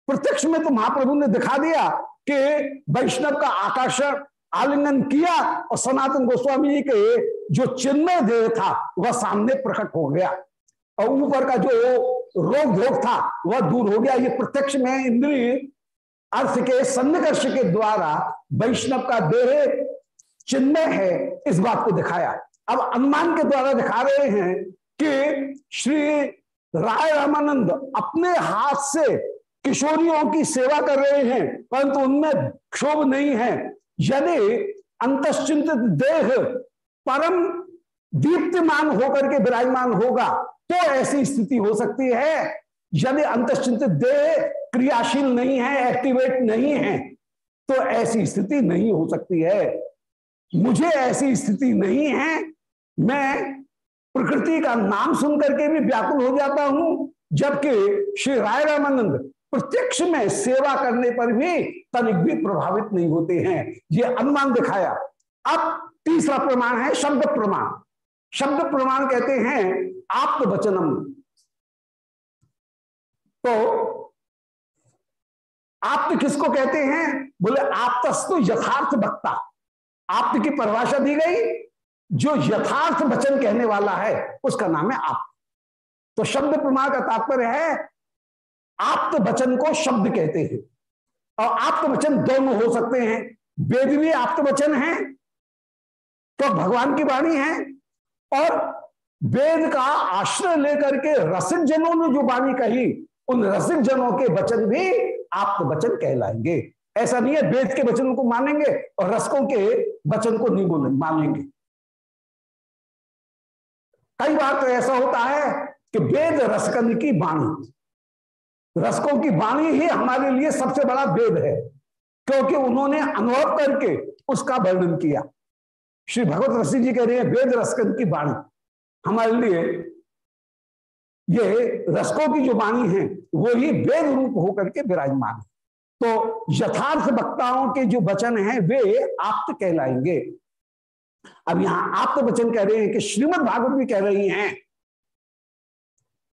प्रत्यक्ष में तो महाप्रभु ने दिखा दिया कि वैष्णव का आकर्षण आलिंगन किया और सनातन गोस्वामी जी के जो चिन्मय देह था, वह सामने प्रकट हो गया। और ऊपर का जो रोग धोग था, वह दूर हो गया। ये प्रत्यक्ष में इंद्रिय अर्थ के सन्निकर्ष के द्वारा वैष्णव का देह चिन्मय है, इस बात को दिखाया। अब अनुमान के द्वारा दिखा रहे हैं कि श्री राय रामानंद अपने हाथ से किशोरियों की सेवा कर रहे हैं, परंतु उनमें क्षोभ नहीं है। यदि अंतश्चिंतित देह परम दीप्तिमान होकर के विराजमान होगा तो ऐसी स्थिति हो सकती है। यदि अंतश्चिंतित देह क्रियाशील नहीं है एक्टिवेट नहीं है तो ऐसी स्थिति नहीं हो सकती है। मुझे ऐसी स्थिति नहीं है। मैं प्रकृति का नाम सुन करके भी व्याकुल हो जाता हूँ, जबकि श्री राय रामानंद प्रत्यक्ष में सेवा करने पर भी तनिक भी प्रभावित नहीं होते हैं। ये अनुमान दिखाया। अब तीसरा प्रमाण है, शब्द प्रमाण। शब्द प्रमाण कहते हैं आप तो वचनम तो आप तो किसको कहते हैं? बोले आप तो यथार्थ वक्ता। आप की परिभाषा दी गई। जो यथार्थ वचन कहने वाला है, उसका नाम है आप तो शब्द प्रमाण का तात्पर्य है, आप्त वचन को शब्द कहते हैं। और आप्त वचन दोनों हो सकते हैं। वेद भी आप्त वचन है तो भगवान की वाणी है, और वेद का आश्रय लेकर के रसिक जनों ने जो वाणी कही, उन रसिक जनों के वचन भी आप्त वचन कहलाएँगे। ऐसा नहीं है, वेद के वचन को मानेंगे और रसकों के वचन को नहीं मानेंगे। कई बार तो ऐसा होता है कि वेद रसकंद की वाणी रसकों की वाणी ही हमारे लिए सबसे बड़ा वेद है, क्योंकि उन्होंने अनुभव करके उसका वर्णन किया। श्री भगवत रसी जी कह रहे हैं, वेद रसकंद की वाणी। हमारे लिए ये रसकों की जो वाणी है, वो ही वेद रूप होकर के विराजमान है। तो यथार्थ वक्ताओं के जो वचन हैं, वे आप्त कहलाएँगे। अब यहाँ आप्त वचन कह रहे हैं कि श्रीमद भागवत भी कह रही हैं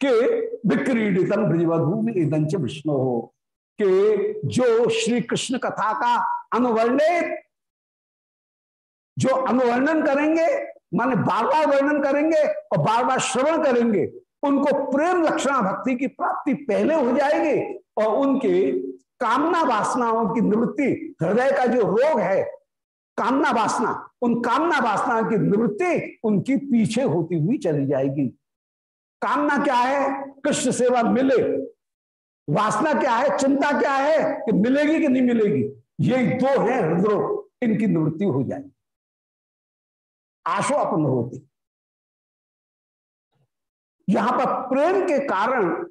कि विक्रीडितम ब्रजवधु विष्णु। हो कि जो श्री कृष्ण कथा का अनुवर्णित, जो अनुवर्णन करेंगे, माने बार बार वर्णन करेंगे और बार बार श्रवण करेंगे, उनको प्रेम लक्षणा भक्ति की प्राप्ति पहले हो जाएगी और उनके कामना वासनाओं की निवृत्ति, हृदय का जो रोग है, कामना वासना, उन कामना वासना की निवृत्ति उनकी पीछे होती हुई चली जाएगी। कामना क्या है? कृष्ण सेवा मिले। वासना क्या है? चिंता क्या है कि मिलेगी कि नहीं मिलेगी? ये दो है हृदय इनकी निवृत्ति हो जाएगी। आशो अपन होती। यहाँ पर प्रेम के कारण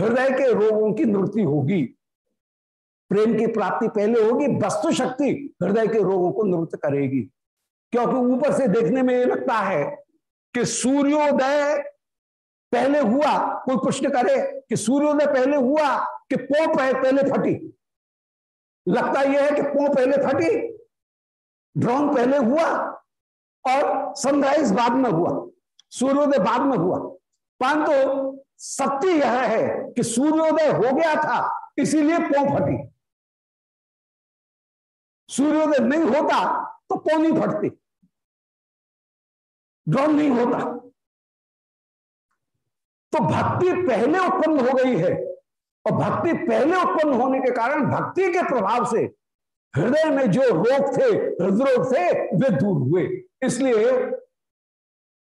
हृदय के रोगों की निवृत्ति होगी। प्रेम की प्राप्ति पहले होगी वस्तु शक्ति हृदय के रोगों को निवृत्त करेगी। क्योंकि ऊपर से देखने में ये लगता है कि सूर्योदय पहले हुआ, कोई प्रश्न करे कि सूर्योदय पहले हुआ कि पो पहले फटी? लगता यह है कि पो पहले फटी? ड्रोन पहले हुआ और सनराइज बाद में हुआ, सूर्योदय बाद में हुआ। परंतु सत्य यह है कि सूर्योदय हो गया था, इसीलिए पौ फटी। सूर्योदय नहीं होता तो पौ नहीं फटती। ड्रोन नहीं होता। तो भक्ति पहले उत्पन्न हो गई है। और भक्ति पहले उत्पन्न होने के कारण भक्ति के प्रभाव से हृदय में जो रोग थे, हृदरोग थे, वे दूर हुए। इसलिए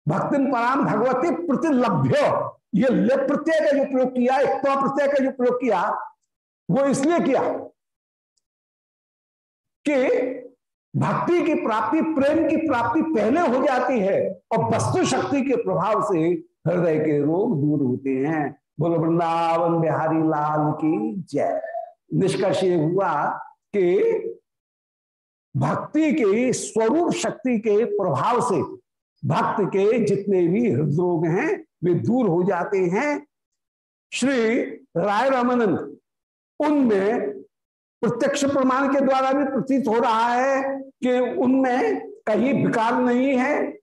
भक्ति पराम भगवती प्रतिलभ्य। ये प्रत्यय का जो प्रयोग किया, एक प्रत्यय का जो प्रयोग किया, वो इसलिए किया कि भक्ति की प्राप्ति, प्रेम की प्राप्ति पहले हो जाती है और वस्तु शक्ति के प्रभाव से हृदय के रोग दूर होते हैं। बोलो, वृंदावन बिहारी लाल की जय। निष्कर्ष ये हुआ कि भक्ति के, स्वरूप शक्ति के प्रभाव से भक्त के जितने भी हृदरोग हैं, वे दूर हो जाते हैं। श्री राय रामानंद उनमें प्रत्यक्ष प्रमाण के द्वारा भी प्रतीत हो रहा है कि उनमें कहीं विकार नहीं है।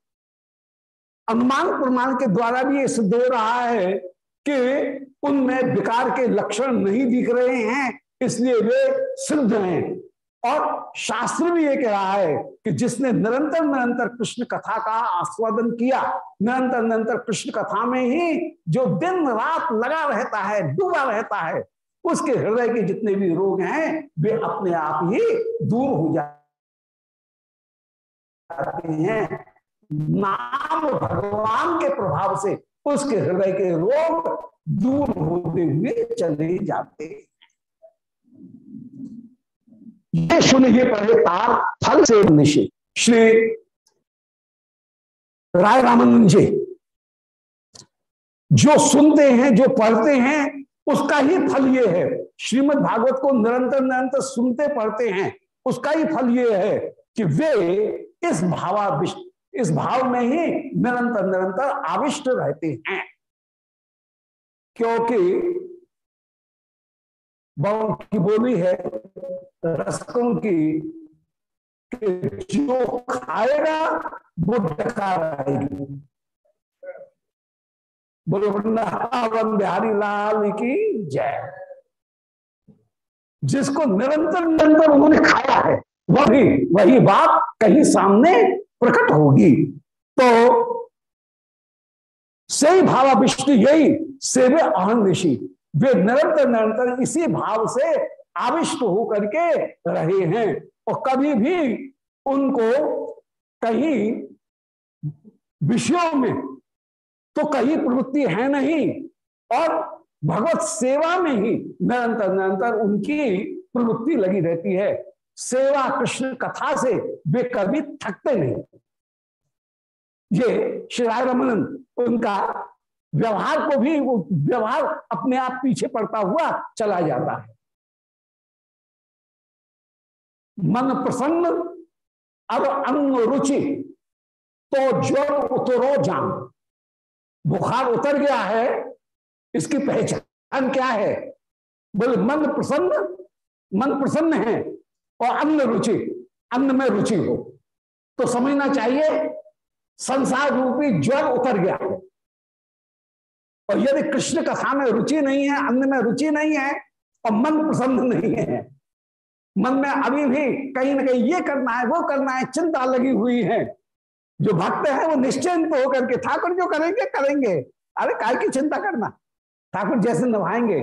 अनुमान प्रमाण के द्वारा भी ये सिद्ध हो रहा है कि उनमें विकार के लक्षण नहीं दिख रहे हैं, इसलिए वे सिद्ध हैं। और शास्त्र भी ये कह रहा है कि जिसने निरंतर निरंतर कृष्ण कथा का आस्वादन किया, निरंतर निरंतर कृष्ण कथा में ही जो दिन रात लगा रहता है, डूबा रहता है, उसके हृदय के जितने भी रोग हैं, वे अपने आप ही दूर हो जाते हैं। नाम भगवान के प्रभाव से उसके हृदय के रोग दूर होते हुए चले जाते। हैं ये सुनिए पहले तार फल से निशे। श्री राय रामानंद जी, जो सुनते हैं, जो पढ़ते हैं, उसका ही फल ये है। श्रीमद् भागवत को निरंतर निरंतर सुनते पढ़ते हैं, उसका ही फल ये है कि वे इस भावा भावाविष्ट इस भाव में ही निरंतर निरंतर आविष्ट रहते हैं। क्योंकि बहु की बोली है, रसकों की जो खाएगा, वो डकार आएगी बोलो वृंदावन बिहारी लाल की जय। जिसको निरंतर निरंतर उन्होंने खाया है, वही वही बात कहीं सामने प्रकट होगी। तो सही भावाविष्टि यही, सेवे अहम ऋषि वे निरंतर निरंतर इसी भाव से आविष्ट होकर के रहे हैं। और कभी भी उनको कहीं विषयों में तो कहीं प्रवृत्ति है नहीं। और भगवत सेवा में ही निरंतर निरंतर उनकी प्रवृत्ति लगी रहती है। सेवा कृष्ण कथा से वे कभी थकते नहीं। ये श्री राय रमन उनका व्यवहार को भी व्यवहार अपने आप पीछे पड़ता हुआ चला जाता है। मन प्रसन्न, अब अंग रुचि तो ज्वर उतरो जान। बुखार उतर गया है, इसकी पहचान क्या है? बोले, मन प्रसन्न मन प्रसन्न है और अन्न रुचि, अन्न में रुचि हो। तो समझना चाहिए, संसार रूपी ज्वर उतर गया है। और यदि कृष्ण कथा में रुचि नहीं है, अन्न में रुचि नहीं है, और मन प्रसन्न नहीं है, मन में अभी भी कहीं ना कहीं ये करना है, वो करना है, चिंता लगी हुई है। जो भक्त है, वो निश्चिंत होकर के, ठाकुर जो करेंगे करेंगे। अरे, काय की चिंता करना? ठाकुर जैसे निभाएँगे।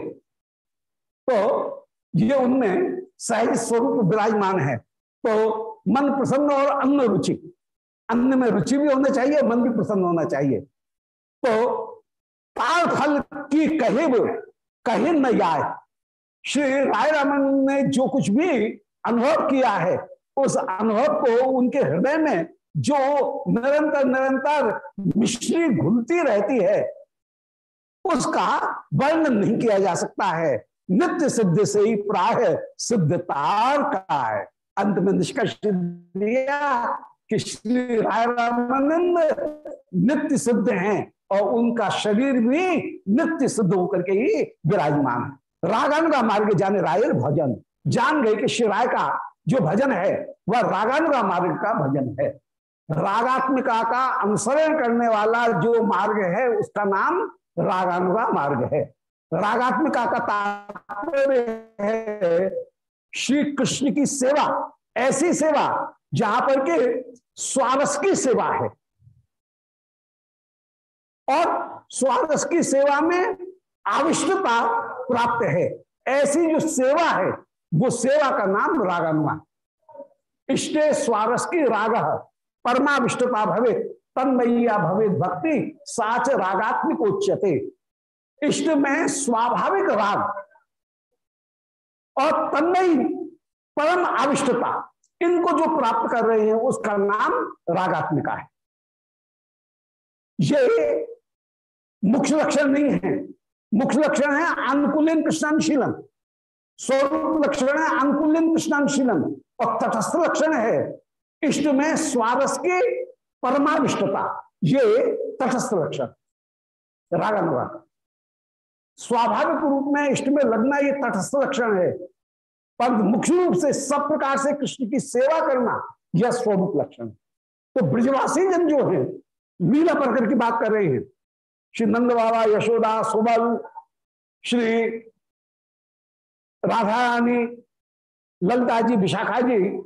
तो ये उनमें सहज स्वरूप विराजमान है। तो मन प्रसन्न और अन्न रुचि अन्न में रुचि भी होना चाहिए, मन भी प्रसन्न होना चाहिए। तो ताल फल की कहे कहे न जाए श्री राय रामन ने जो कुछ भी अनुभव किया है, उस अनुभव को उनके हृदय में जो निरंतर निरंतर मिश्री घुलती रहती है, उसका वर्णन नहीं किया जा सकता है। नित्य सिद्ध से ही प्राय सिद्धतार का है। अंत में निष्कर्ष दिया कि श्री राय रामानंद नित्य सिद्ध हैं और उनका शरीर भी नित्य सिद्ध होकर के ही विराजमान है। रागान का मार्ग जाने राय भजन। जान गए कि श्री राय का जो भजन है, वह रागानुगा मार्ग का भजन है। रागात्मिका का अनुसरण करने वाला जो मार्ग है, उसका नाम रागानुगा मार्ग है। रागात्मिका का तात्पर्य है, श्री कृष्ण की सेवा, ऐसी सेवा जहाँ पर के स्वारस की सेवा है। और स्वारस की सेवा में आविष्टता प्राप्त है। ऐसी जो सेवा है, वो सेवा का नाम रागानुगा इष्टे स्वारस की राग, परमाविष्टता भवे तन्मय्या भवे भक्ति, साच रागात्मिक उच्चते इष्ट में स्वाभाविक राग और तन्मयी परम आविष्टता इनको जो प्राप्त कर रहे हैं, उसका नाम रागात्मिका है। ये मुख्य लक्षण नहीं है। मुख्य लक्षण है अनुकूलिन कृष्णानुशीलन स्वरूप लक्षण है अनुकूलिन कृष्णानुशीलन और तटस्थ लक्षण है, इष्ट में स्वारस की परमाविष्टता। ये तटस्थ लक्षण, रागानुराग। स्वाभाविक रूप में इष्ट में लगना ये तटस्थ लक्षण है। पर मुख्य रूप से सब प्रकार से कृष्ण की सेवा करना यह स्वरूप लक्षण। तो ब्रजवासी जन जो है लीला प्रकर की बात कर रहे हैं। श्री नंद बाबा, यशोदा, सोबालू, श्री राधा रानी ललिता जी, विशाखा जी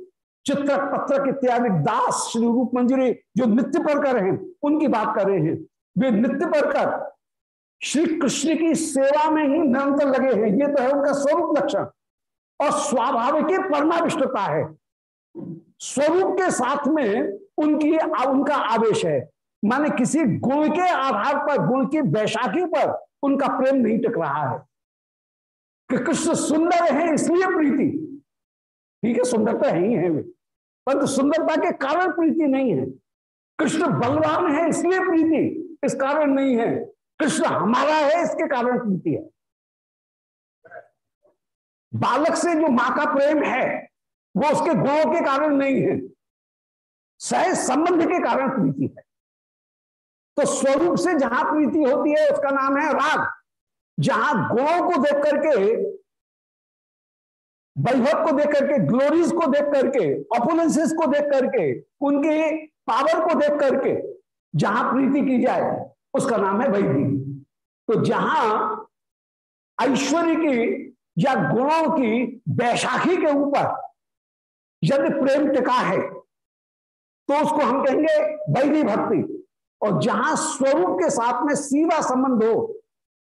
चित्रक पत्रक इत्यादि दास श्री रूप मंजरी जो नित्य पर कर हैं, उनकी बात कर रहे हैं। वे नित्य पर कर श्री कृष्ण की सेवा में ही निरंतर लगे हैं। ये तो है उनका स्वरूप लक्षण। और स्वाभाविक परमाविष्टता है। स्वरूप के साथ में उनकी उनका आवेश है। माने किसी गुण के आधार पर, गुण की बैशाखी पर उनका प्रेम नहीं टिक रहा है। कि कृष्ण सुंदर है इसलिए प्रीति। ठीक है, सुंदरता है ही है वे। परंतु सुंदरता के कारण प्रीति नहीं है। कृष्ण बलवान है इसलिए प्रीति। इस कारण नहीं है। कृष्ण हमारा है, इसके कारण प्रीति है। बालक से जो माँ का प्रेम है, वो उसके गुणों के कारण नहीं है। सहज संबंध के कारण प्रीति है। तो स्वरूप से जहाँ प्रीति होती है, उसका नाम है राग। जहाँ गुणों को देख करके, वैभव को देख करके ग्लोरीज को देख करके ऑपोनेंसेस को देख करके, उनके पावर को देख करके जहाँ प्रीति की जाए उसका नाम है वैधि तो जहाँ ऐश्वर्य की या गुणों की बैशाखी के ऊपर यदि प्रेम टिका है तो उसको हम कहेंगे वैधि भक्ति। और जहाँ स्वरूप के साथ में सीधा संबंध हो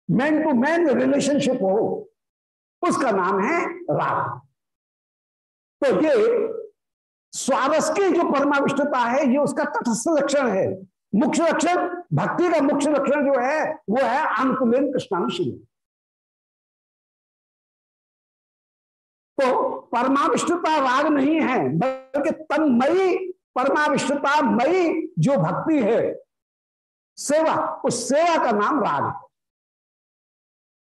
मैन टू मैन रिलेशनशिप हो, उसका नाम है राग। तो ये स्वारस की जो परमाविष्टता है, ये उसका तटस्थ लक्षण है। मुख्य लक्षण, भक्ति का मुख्य लक्षण जो है, वो है अनुकूलन कृष्णानुशील। तो परमाविष्टता राग नहीं है, बल्कि तन्मयी परमाविष्टता मई जो भक्ति है, सेवा, उस सेवा का नाम राग है।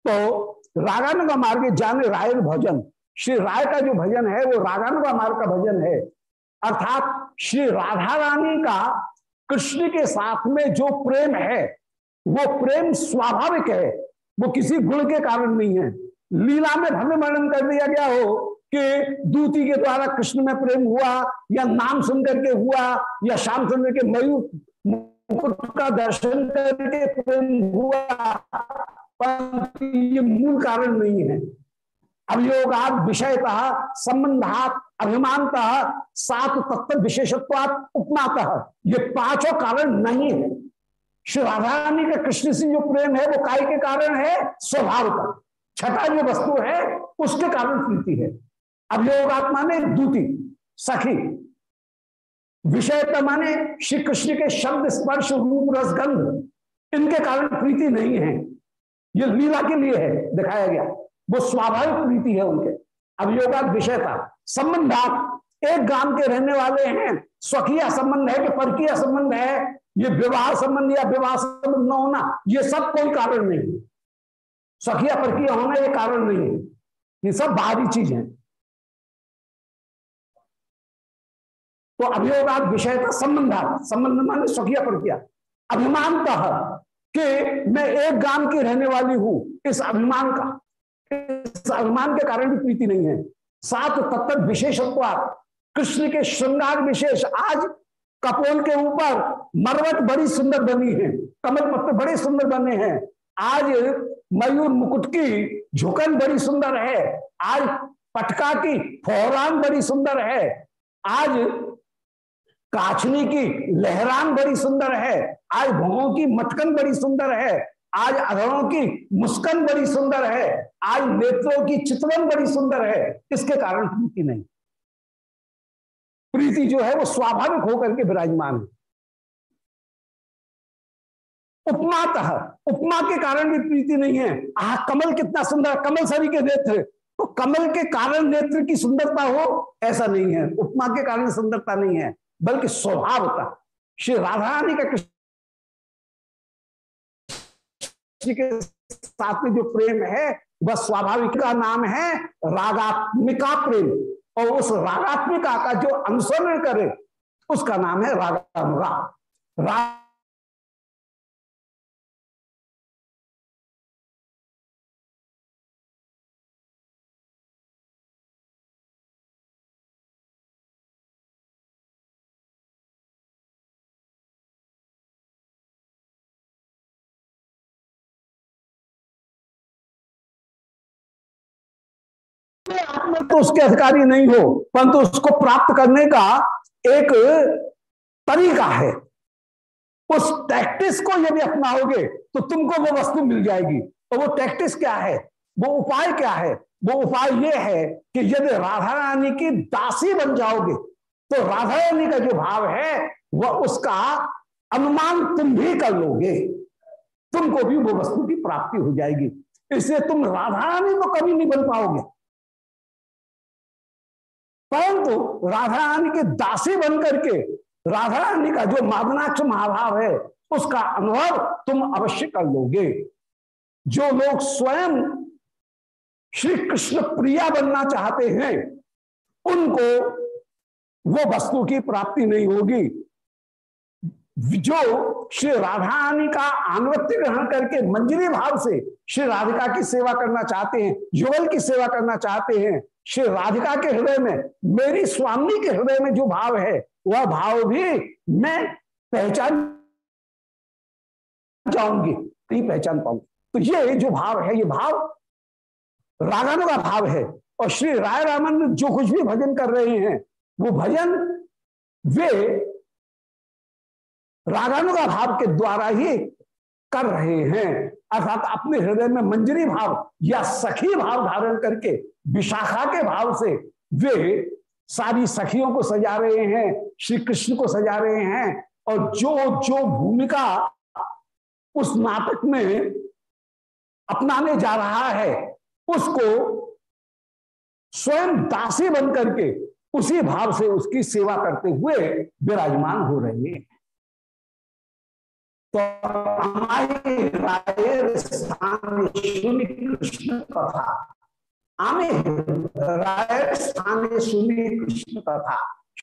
तो रागान का मार्ग जाने राय भजन, श्री राय का जो भजन है, वो रागानुगा मार्ग का भजन है। अर्थात श्री राधा रानी का कृष्ण के साथ में जो प्रेम है, वो प्रेम स्वाभाविक है। वो किसी गुण के कारण नहीं है। लीला में भव्य वर्णन कर दिया गया हो कि दूती के द्वारा कृष्ण में प्रेम हुआ, या नाम सुनकर के हुआ, या श्याम सुंदर के मयूर का दर्शन करके प्रेम हुआ पर ये मूल कारण नहीं है। अभियोगात, विषयतः संबंधात अभिमानतः सात तत्व विशेषत्वात उपमातः। ये पाँचों कारण नहीं है। श्री राधा रानी का कृष्ण से जो प्रेम है, वो काय के कारण है? स्वभाव का। छठा जो वस्तु है, उसके कारण प्रीति है। अभियोगात्मा ने दूती सखी। विषय माने श्री कृष्ण के शब्द स्पर्श, रूप रसगंध इनके कारण प्रीति नहीं है। ये लीला के लिए है, दिखाया गया। वो स्वाभाविक प्रीति है उनके। अभियोगा विषय का संबंधात एक गाँव के रहने वाले हैं, स्वकीय संबंध है कि परकीय संबंध है? ये विवाह संबंध या विवाह संबंध न होना, ये सब कोई कारण नहीं है। स्वकीय परकीय होना ये कारण नहीं है। ये सब बाहरी चीज़ है। तो अभियोगात विषय का संबंधात संबंध माने स्वकीय परकीय। अभिमानता कि मैं एक गाँव की रहने वाली हूँ, इस अभिमान का। इस अभिमान के कारण भी प्रीति नहीं है। सात तत्व विशेषत्व कृष्ण के श्रृंगार विशेष। आज कपोल के ऊपर मरवट बड़ी सुंदर बनी है। कमल पत्ते बड़े सुंदर बने हैं। आज मयूर मुकुट की झुकन बड़ी सुंदर है। आज पटका की फोहरान बड़ी सुंदर है। आज काछनी की लहरान बड़ी सुंदर है। आज भवों की मटकन बड़ी सुंदर है। आज अधरों की मुस्कन बड़ी सुंदर है, आज नेत्रों की चितवन बड़ी सुंदर है, इसके कारण प्रीति नहीं। प्रीति जो है वो स्वाभाविक होकर के विराजमान है। उपमातः उपमा के कारण भी प्रीति नहीं है। आह, कमल कितना सुंदर, कमल सभी के नेत्र। तो कमल के कारण नेत्र की सुंदरता हो, ऐसा नहीं है। उपमा के कारण सुंदरता नहीं है, बल्कि स्वभावता श्री राधा रानी का कृष्ण के साथ में जो प्रेम है, वह स्वाभाविक का नाम है रागात्मिका प्रेम। और उस रागात्मिका का जो अनुसरण करे, उसका नाम है रागानुराग। राग में तो उसके अधिकारी नहीं हो, परंतु उसको प्राप्त करने का एक तरीका है। उस टैक्टिस को यदि अपनाओगे तो तुमको वो वस्तु मिल जाएगी। तो वो टैक्टिस क्या है? वो उपाय क्या है? वो उपाय ये है कि यदि राधा रानी की दासी बन जाओगे तो राधा रानी का जो भाव है, वह उसका अनुमान तुम भी कर लोगे। तुमको भी वो वस्तु की प्राप्ति हो जाएगी। इसलिए तुम राधा रानी तो कभी नहीं बन पाओगे। परंतु राधा रानी के दासी बनकर के राधा रानी का जो मादनाक्ष महाभाव है, उसका अनुभव तुम अवश्य कर लोगे। जो लोग स्वयं श्री कृष्ण प्रिया बनना चाहते हैं, उनको वो वस्तु की प्राप्ति नहीं होगी। जो श्री राधारानी का अनुवृत्ति ग्रहण करके मंजरी भाव से श्री राधिका की सेवा करना चाहते हैं, युगल की सेवा करना चाहते हैं, श्री राधिका के हृदय में, मेरी स्वामी के हृदय में जो भाव है, वह भाव भी मैं पहचान जाऊँगी, नहीं पहचान पाऊँगी। तो ये जो भाव है, ये भाव रागानु का भाव है। और श्री राय रामन जो कुछ भी भजन कर रहे हैं, वो भजन वे रागानु का भाव के द्वारा ही कर रहे हैं। अर्थात अपने हृदय में मंजरी भाव या सखी भाव धारण करके, विशाखा के भाव से वे सारी सखियों को सजा रहे हैं श्री कृष्ण को सजा रहे हैं और जो जो भूमिका उस नाटक में अपनाने जा रहा है, उसको स्वयं दासी बन करके उसी भाव से उसकी सेवा करते हुए विराजमान हो रहे हैं। तो कृष्ण कथा। आमे राय स्थाने सुनी कृष्ण कथा।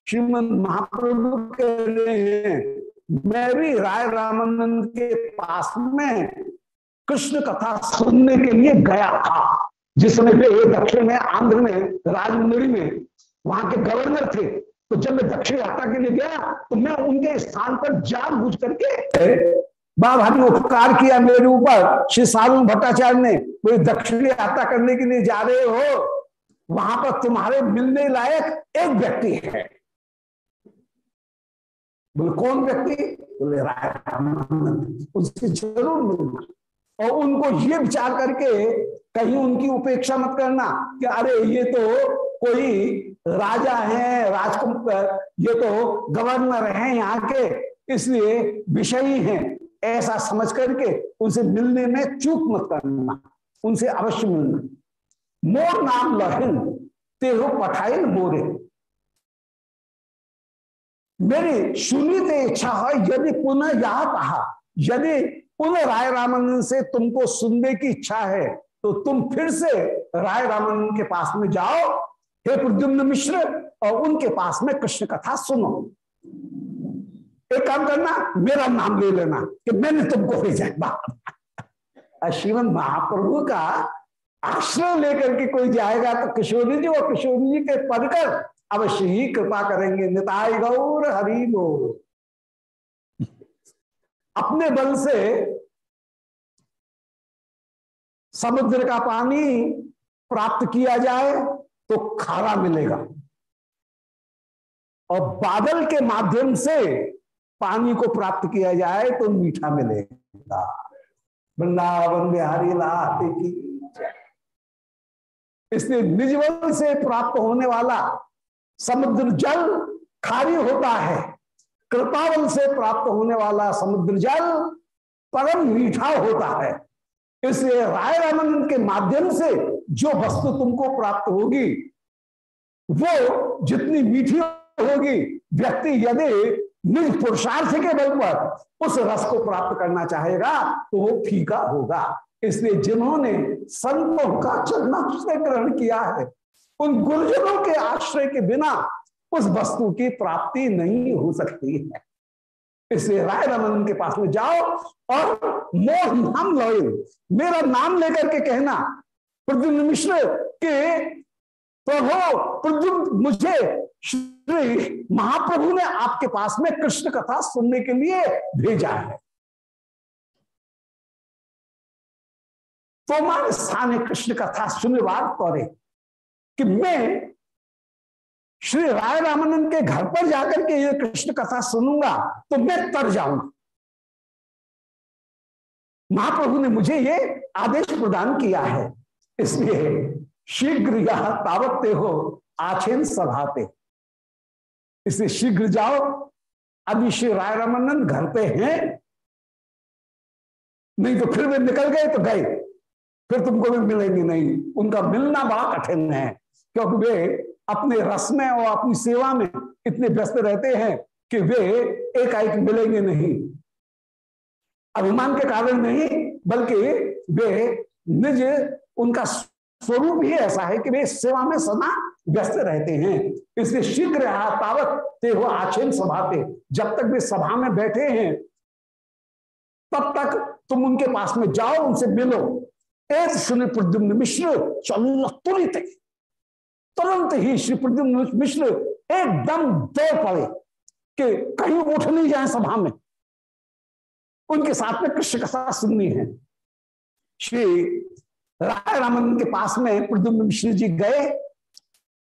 श्रीमद महाप्रभु के रहे मैं भी राय रामानंद के पास में कृष्ण कथा सुनने के लिए गया था। जिस समय पे दक्षिण में, आंध्र में राजमुंदरी में, वहाँ के गवर्नर थे। तो जब मैं दक्षिण यात्रा के लिए गया तो मैं उनके स्थान पर जान बुझ करके बड़ा भारी उपकार किया मेरे ऊपर। श्री सारू भट्टाचार्य ने कोई दक्षिण यात्रा करने के लिए जा रहे हो, वहाँ पर तुम्हारे मिलने लायक एक व्यक्ति है। बोले, कौन व्यक्ति? बोले राय उनसे ज़रूर मिलना। और उनको ये विचार करके कहीं उनकी उपेक्षा मत करना कि अरे, ये तो कोई राजा हैं, राजकुमार, ये तो गवर्नर है यहाँ के, इसलिए विषयी हैं। ऐसा समझ करके उनसे मिलने में चूक मत करना, उनसे अवश्य मिलना। मोर नाम लहिन, तेहो पठाइन मोरे। मेरी सुनित इच्छा है, यदि पुनः यह कहा, यदि पुनः राय रामानंद से तुमको सुनने की इच्छा है तो तुम फिर से राय रामानंद के पास में जाओ हे प्रद्युम्न मिश्र और उनके पास में कृष्ण कथा सुनो। एक काम करना, मेरा नाम ले लेना कि मैंने तुमको भेजा श्रीमद महाप्रभु का आश्रय लेकर के कोई जाएगा तो किशोरी जी और किशोरी जी के पढ़कर अवश्य ही कृपा करेंगे। निताय गौर हरि गो अपने बल से समुद्र का पानी प्राप्त किया जाए। तो खारा मिलेगा। और बादल के माध्यम से पानी को प्राप्त किया जाए तो मीठा मिलेगा। वृंदावन बिहारी लाते की इसलिए निजवल से प्राप्त होने वाला समुद्र जल खारी होता है। कृपावल से प्राप्त होने वाला समुद्र जल परम मीठा होता है। इसलिए राय रामानंद के माध्यम से जो वस्तु तुमको प्राप्त होगी, वो जितनी मीठी होगी, व्यक्ति यदि निज पुरुषार्थ के बल पर उस रस को प्राप्त करना चाहेगा तो वो फीका होगा। इसलिए जिन्होंने संतों का चरणाश्रय ग्रहण किया है, उन गुरुजनों के आश्रय के बिना उस वस्तु की प्राप्ति नहीं हो सकती है। इसलिए राय रमन के पास में जाओ और मोह नाम लो मेरा नाम लेकर के कहना, प्रद्युम्न मिश्र के प्रभु, प्रद्युम्न मुझे, श्री महाप्रभु ने आपके पास में कृष्ण कथा सुनने के लिए भेजा है। तो मान स्थान कृष्ण कथा सुनने बाद करे कि मैं श्री राय रामानंद के घर पर जाकर के ये कृष्ण कथा सुनूँगा तो मैं तर जाऊँगा। महाप्रभु ने मुझे ये आदेश प्रदान किया है, इसलिए शीघ्र यह तावत्ते हो आछेन सभाते। इसलिए शीघ्र जाओ, अभी श्री राय रामानंद घर पे हैं। नहीं तो फिर वे निकल गए तो गए। फिर तुमको भी मिलेंगे नहीं। उनका मिलना बड़ा कठिन है, क्योंकि वे अपने रस में और अपनी सेवा में इतने व्यस्त रहते हैं कि वे एकाएक मिलेंगे नहीं। अभिमान के कारण नहीं, बल्कि वे निज उनका स्वरूप ही ऐसा है कि वे सेवा में सदा व्यस्त रहते हैं। इसलिए शीघ्र तावत ते हो आचेन सभाते जब तक वे सभा में बैठे हैं, तब तक तुम उनके पास में जाओ, उनसे मिलो। एक सुन प्रद्युम्न मिश्र चलो तुरित तुरंत ही श्री प्रद्युम्न मिश्र एकदम दौड़ पड़े कि कहीं उठ नहीं जाए सभा में। उनके साथ में कृष्ण कथा सुननी है। श्री राय रामन के पास में प्रद्युम्न मिश्र जी गए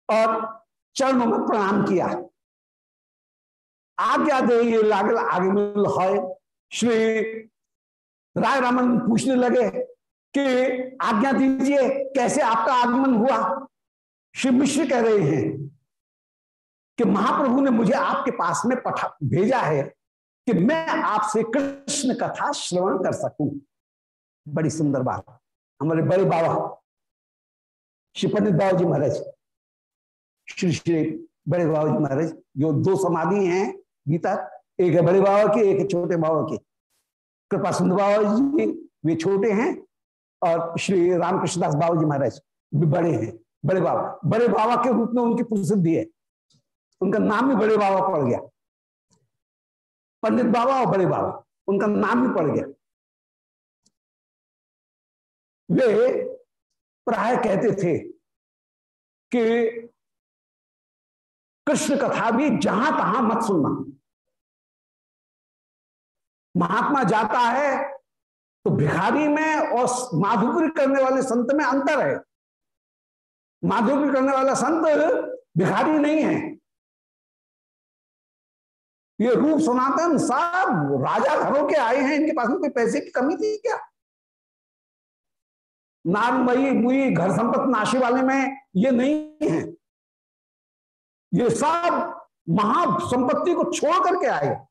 और चरणों में प्रणाम किया। आज्ञा दे ये लागल आगे मिल है श्री राय रामन पूछने लगे कि आज्ञा दीजिए, कैसे आपका आगमन हुआ? श्री मिश्र कह रहे हैं कि महाप्रभु ने मुझे आपके पास में पठा, भेजा है कि मैं आपसे कृष्ण कथा श्रवण कर सकूँ। बड़ी सुंदर बात। हमारे बड़े बाबा, श्री पंडित बाबा जी महाराज, श्री श्री बड़े बाबा जी महाराज, जो दो समाधि हैं भीतर एक है बड़े बाबा की, एक छोटे बाबा की। कृपा सुंदर बाबा जी वे छोटे हैं और श्री रामकृष्णदास बाबू जी महाराज भी बड़े हैं। बड़े बाबा। बड़े बाबा के रूप में उनकी प्रसिद्धि है। उनका नाम भी बड़े बाबा पड़ गया। पंडित बाबा और बड़े बाबा, उनका नाम भी पड़ गया। वे प्राय कहते थे कि कृष्ण कथा भी जहाँ तहां मत सुनना। महात्मा जाता है तो भिखारी में और माधुपुरी करने वाले संत में अंतर है। माधुर्य करने वाला संत भिखारी नहीं है। ये रूप सनातन सब राजा घरों के आए हैं, इनके पास में कोई पैसे की कमी थी क्या? नागमयी मुई घर संपत्ति नाशी वाले में ये नहीं है। ये सब महासंपत्ति को छोड़ करके आए।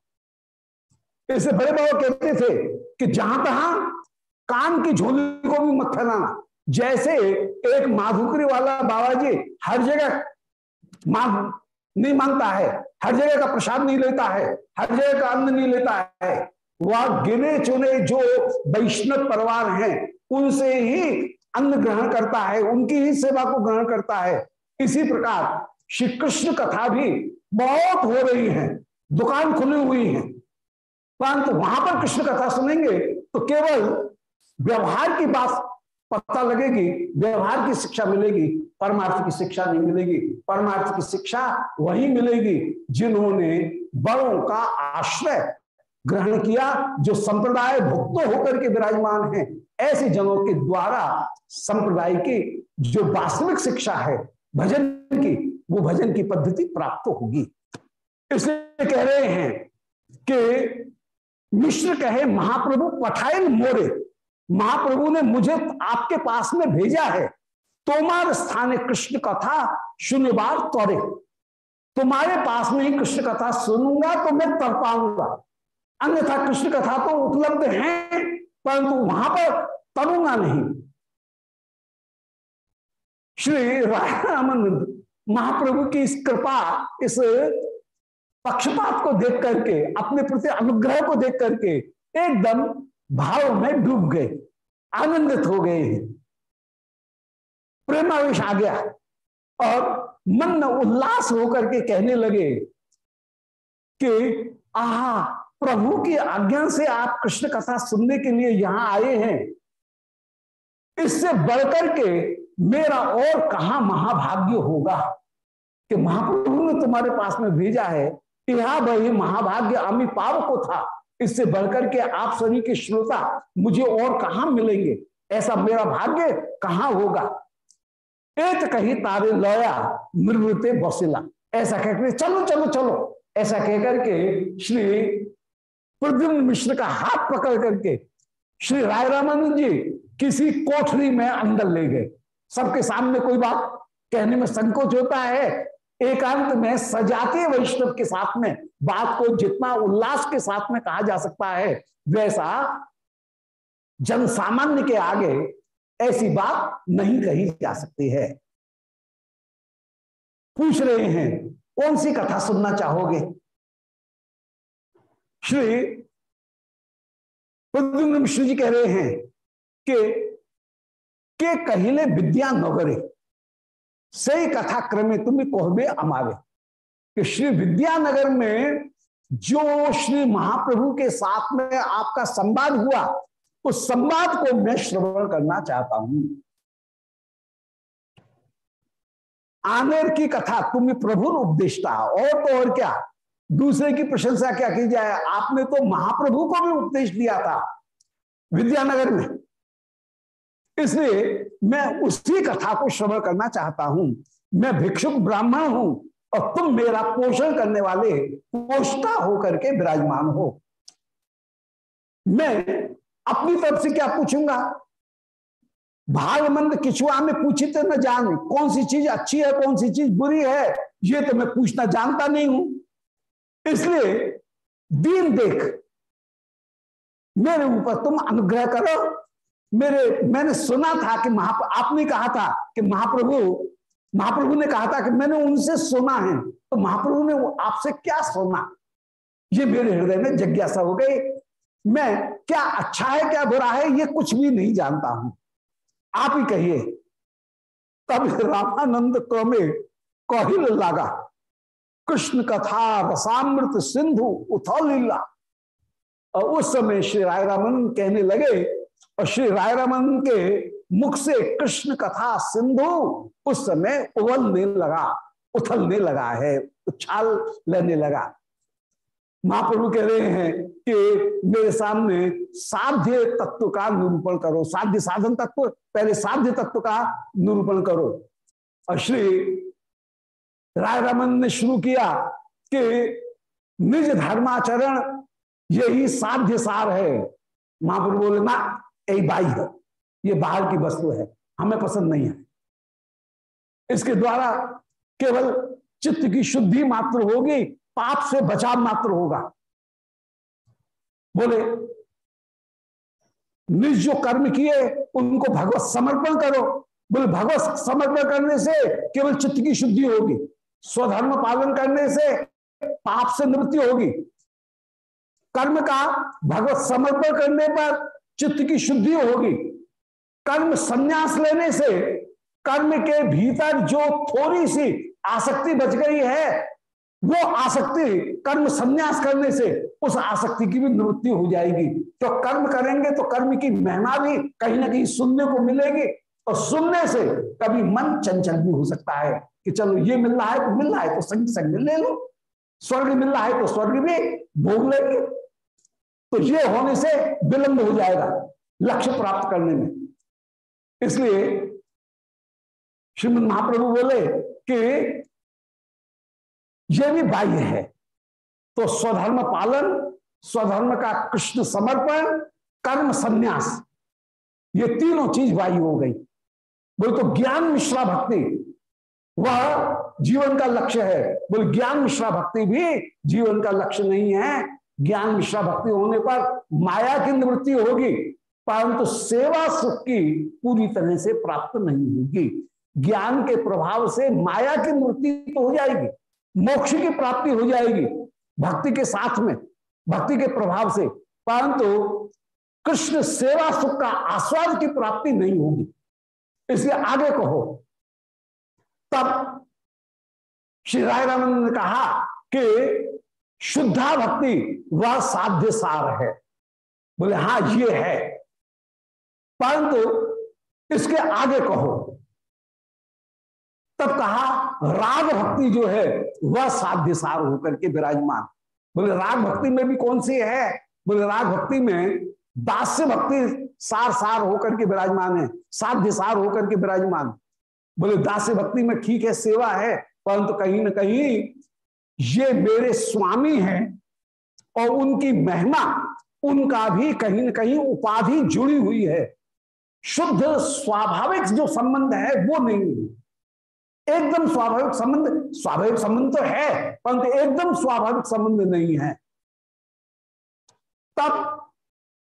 इससे बड़े बाबा कहते थे कि जहाँ तहां कान की झोली को भी मत फैलाना। जैसे एक माधुकरी वाला बाबा जी हर जगह मांग नहीं माँगता है, हर जगह का प्रसाद नहीं लेता है, हर जगह का अन्न नहीं लेता है, वह गिने चुने जो वैष्णव परिवार हैं, उनसे ही अन्न ग्रहण करता है, उनकी ही सेवा को ग्रहण करता है। इसी प्रकार श्री कृष्ण कथा भी बहुत हो रही है, दुकान खुली हुई है। परंतु वहाँ पर कृष्ण कथा सुनेंगे तो केवल व्यवहार की बात पता लगेगी, व्यवहार की शिक्षा मिलेगी, परमार्थ की शिक्षा नहीं मिलेगी। परमार्थ की शिक्षा वही मिलेगी जिन्होंने बड़ों का आश्रय ग्रहण किया, जो संप्रदाय भुक्त होकर के विराजमान है। ऐसे जनों के द्वारा संप्रदाय की जो वास्तविक शिक्षा है, भजन की, वो भजन की पद्धति प्राप्त होगी। इसलिए कह रहे हैं कि मिश्र कहे, महाप्रभु पठाइन मोरे। महाप्रभु ने मुझे आपके पास में भेजा है। तोमार स्थान कृष्ण कथा शून्यवार त्वरे तुम्हारे पास में ही कृष्ण कथा सुनूँगा तो मैं तर पाऊँगा। अन्यथा कृष्ण कथा तो उपलब्ध है, परंतु वहाँ पर तरूँगा नहीं। श्री रामानंद महाप्रभु की इस कृपा, इस पक्षपात को देख करके, अपने प्रति अनुग्रह को देख करके एकदम भाव में डूब गए, आनंदित हो गए प्रेमावेश आ गया और मन में उल्लास होकर के कहने लगे कि, आहा, प्रभु की आज्ञा से आप कृष्ण कथा सुनने के लिए यहाँ आए हैं। इससे बढ़कर के मेरा और कहा महाभाग्य होगा कि महाप्रभु ने तुम्हारे पास में भेजा है कि यह वही महाभाग्य अमी पाव को था। इससे बढ़कर के आप सभी के श्रोता मुझे और कहा मिलेंगे? ऐसा मेरा भाग्य कहाँ होगा? एक कही तारे लया मृते बसिला। ऐसा कहकर, चलो चलो चलो। ऐसा कहकर के श्री प्रद्युम्न मिश्र का हाथ पकड़ करके श्री राय रामानंद जी किसी कोठरी में अंदर ले गए। सबके सामने कोई बात कहने में संकोच होता है। एकांत में सजातीय वैष्णव के साथ में बात को जितना उल्लास के साथ में कहा जा सकता है, वैसा जन सामान्य के आगे ऐसी बात नहीं कही जा सकती है। पूछ रहे हैं, कौन सी कथा सुनना चाहोगे? श्री मिश्र जी कह रहे हैं कि, के कहिले विद्या नगरे सही कथा क्रमे तुम्हें कोहबे अमावे। कि श्री विद्यानगर में जो श्री महाप्रभु के साथ में आपका संवाद हुआ, उस संवाद को मैं श्रवण करना चाहता हूँ। आनेर की कथा, तुम्हें प्रभु उपदेशता और तो और क्या? दूसरे की प्रशंसा क्या की जाए? आपने तो महाप्रभु को भी उपदेश दिया था विद्यानगर में। इसलिए मैं उसी कथा को श्रवण करना चाहता हूँ। मैं भिक्षुक ब्राह्मण हूँ और तुम मेरा पोषण करने वाले पोषता होकर के विराजमान हो। मैं अपनी तरफ़ से क्या पूछूँगा? भागमंद किचुआ में पूछी तो न जान कौन सी चीज़ अच्छी है, कौन सी चीज़ बुरी है, ये तो मैं पूछना जानता नहीं हूँ। इसलिए दीन देख, मेरे ऊपर तुम अनुग्रह करो। मेरे, मैंने सुना था कि महा, आपने कहा था कि महाप्रभु महाप्रभु ने कहा था कि मैंने उनसे सुना है। तो महाप्रभु ने आपसे क्या सुना? ये मेरे हृदय में जिज्ञासा हो गई, मैं क्या अच्छा है, क्या बुरा है, ये कुछ भी नहीं जानता हूँ। आप ही कहिए। तब रामानंद क्रमे कहिल लगा, कृष्ण कथा रसामृत सिंधु उथल और उस समय श्री राय रामन कहने लगे, और श्री राय रमन के मुख से कृष्ण कथा सिंधु उस समय उबलने लगा, उथलने लगा है, उछाल लेने लगा। महाप्रभु कह रहे हैं कि मेरे सामने साध्य तत्व का निरूपण करो, साध्य साधन तत्व, पहले साध्य तत्व का निरूपण करो। और श्री राय रमन ने शुरू किया कि निज धर्माचरण यही साध्य सार है। महाप्रभु बोले, ना, यही बाह्य ये बाहर की वस्तु है, हमें पसंद नहीं है। इसके द्वारा केवल चित्त की शुद्धि मात्र होगी, पाप से बचाव मात्र होगा। बोले, निज जो कर्म किए, उनको भगवत समर्पण करो। बोले, भगवत समर्पण करने से केवल चित्त की शुद्धि होगी, स्वधर्म पालन करने से पाप से निवृत्ति होगी। कर्म का भगवत समर्पण करने पर चित्त की शुद्धि होगी। कर्म संन्यास लेने से कर्म के भीतर जो थोड़ी सी आसक्ति बच गई है, वो आसक्ति कर्म संन्यास करने से उस आसक्ति की भी निवृत्ति हो जाएगी। तो कर्म करेंगे तो कर्म की महिमा भी कहीं ना कहीं सुनने को मिलेगी और सुनने से कभी मन चंचल भी हो सकता है कि चलो ये मिल रहा है तो मिल रहा है तो संग संग ले लो। स्वर्ग मिल रहा है तो स्वर्ग भी भोग लेंगे। तो ये होने से विलंब हो जाएगा लक्ष्य प्राप्त करने में। इसलिए श्रीमद महाप्रभु बोले कि यह भी बाह्य है। तो स्वधर्म पालन, स्वधर्म का कृष्ण समर्पण, कर्म संन्यास, ये तीनों चीज़ बाह्य हो गई। बोले तो ज्ञान मिश्रा भक्ति, वह जीवन का लक्ष्य है। बोले ज्ञान मिश्रा भक्ति भी जीवन का लक्ष्य नहीं है। ज्ञान मिश्रा भक्ति होने पर माया की निवृत्ति होगी। परंतु सेवा सुख की पूरी तरह से प्राप्त नहीं होगी। ज्ञान के प्रभाव से माया की निवृत्ति तो हो जाएगी, मोक्ष की प्राप्ति हो जाएगी भक्ति के साथ में, भक्ति के प्रभाव से। परंतु कृष्ण सेवा सुख का आस्वाद की प्राप्ति नहीं होगी। इसलिए आगे कहो। तब श्री राय रामन ने कहा कि शुद्धा भक्ति वह साध्य सार है। बोले, हाँ, ये है। परंतु इसके आगे कहो। तब कहा, राग भक्ति जो है, वह साध्य सार होकर के विराजमान। बोले, राग भक्ति में भी कौन सी है? बोले, राग भक्ति में दास्य भक्ति सार सार होकर के विराजमान है साध्य सार होकर के विराजमान। बोले, दास्य भक्ति में ठीक है, सेवा है, परंतु कहीं ना कहीं ये मेरे स्वामी हैं और उनकी महिमा, उनका भी कहीं ना कहीं उपाधि जुड़ी हुई है। शुद्ध, स्वाभाविक जो संबंध है, वो नहीं एकदम स्वाभाविक संबंध स्वाभाविक संबंध तो है, परंतु एकदम स्वाभाविक संबंध नहीं है। तब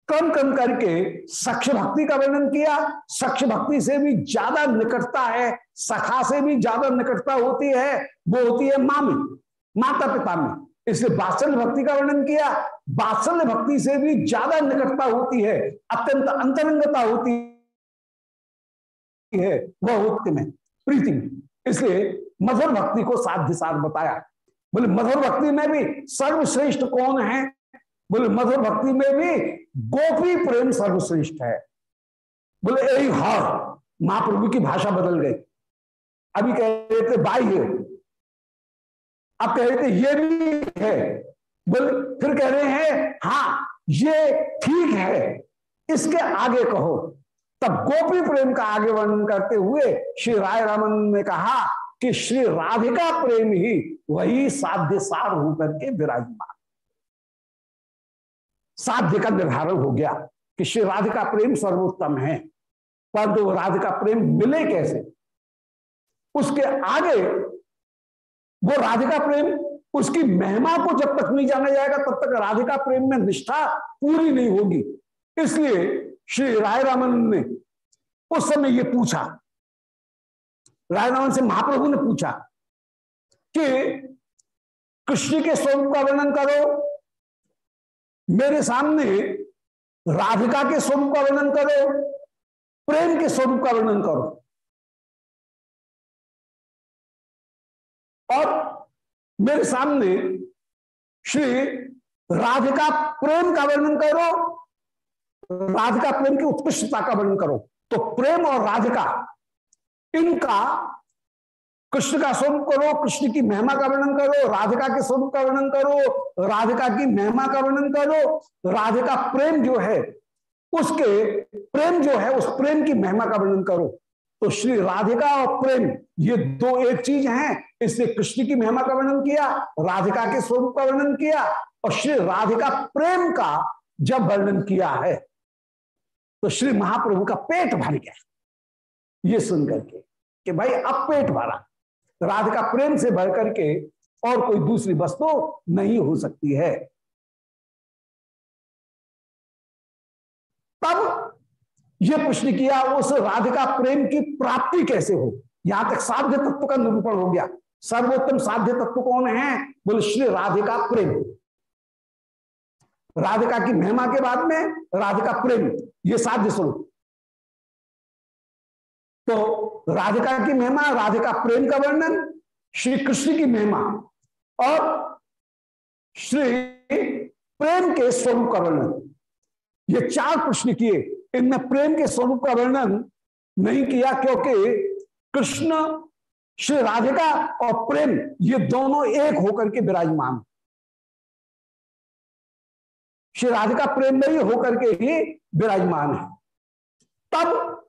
कम कम करके सक्ष भक्ति का वर्णन किया। सक्ष भक्ति से भी ज़्यादा निकटता है, सखा से भी ज़्यादा निकटता होती है, वो होती है माँ में माता पिता में। इसलिए बात्सल्य भक्ति का वर्णन किया। बात्सल्य भक्ति से भी ज़्यादा निकटता होती है, अत्यंत अंतरंगता होती है, वह होती में प्रीति में इसलिए मधुर भक्ति को साध्य साध बताया। बोले, मधुर भक्ति में भी सर्वश्रेष्ठ कौन है? बोले, मधुर भक्ति में भी गोपी प्रेम सर्वश्रेष्ठ है। बोले यही हर, महाप्रभु की भाषा बदल गई। अभी कह रहे थे, बाह्य। अब कह रहे थे, ये भी है। बोले, फिर कह रहे हैं हाँ ये ठीक है। इसके आगे कहो। तब गोपी प्रेम का आगे वर्णन करते हुए श्री राय रामन ने कहा कि श्री राधिका प्रेम ही वही साध्य सार होकर के विराजमान। साध्य का निर्धारण हो गया कि श्री राधिका प्रेम सर्वोत्तम है, परंतु राधिका प्रेम मिले कैसे? उसके आगे वो राधिका प्रेम, उसकी महिमा को जब तक नहीं जाना जाएगा, तब तक राधिका प्रेम में निष्ठा पूरी नहीं होगी। इसलिए श्री राय रामन ने उस समय ये पूछा। रामन से महाप्रभु ने पूछा कि कृष्ण के स्वरूप का वर्णन करो। मेरे सामने राधिका के स्वरूप का वर्णन करो, प्रेम के स्वरूप का वर्णन करो। और मेरे सामने श्री राधिका प्रेम का वर्णन करो, राधिका प्रेम की उत्कृष्टता का वर्णन करो। तो प्रेम और राधिका इनका, कृष्ण का स्वरूप करो, कृष्ण की महिमा का वर्णन करो राधिका के स्वरूप का वर्णन करो राधिका की महिमा का वर्णन करो राधिका प्रेम जो है, उसके प्रेम जो है, उस प्रेम की महिमा का वर्णन करो। तो श्री राधिका और प्रेम, ये दो एक चीज़ हैं इसलिए कृष्ण की महिमा का वर्णन किया राधिका के स्वरूप का वर्णन किया, और श्री राधिका प्रेम का जब वर्णन किया है तो श्री महाप्रभु का पेट भर गया। ये सुन करके कि भाई अब पेट भरा। राधिका प्रेम से भर करके और कोई दूसरी वस्तु तो नहीं हो सकती है। तब यह प्रश्न किया, उस राधिका प्रेम की प्राप्ति कैसे हो? यहाँ तक साध्य तत्व का निरूपण हो गया। सर्वोत्तम साध्य तत्व कौन है? बोले, श्री राधिका प्रेम। राधिका की महिमा के बाद में राधिका प्रेम। ये साध्य स्वरूप तो राधिका की महिमा, राधिका प्रेम का वर्णन, श्री कृष्ण की महिमा और श्री प्रेम के स्वरूप का वर्णन। ये चार प्रश्न किए। इनमें प्रेम के स्वरूप का वर्णन नहीं किया क्योंकि कृष्ण, श्री राधिका और प्रेम, ये दोनों एक होकर के विराजमान। श्री राधिका प्रेम में ही होकर के ही विराजमान है। तब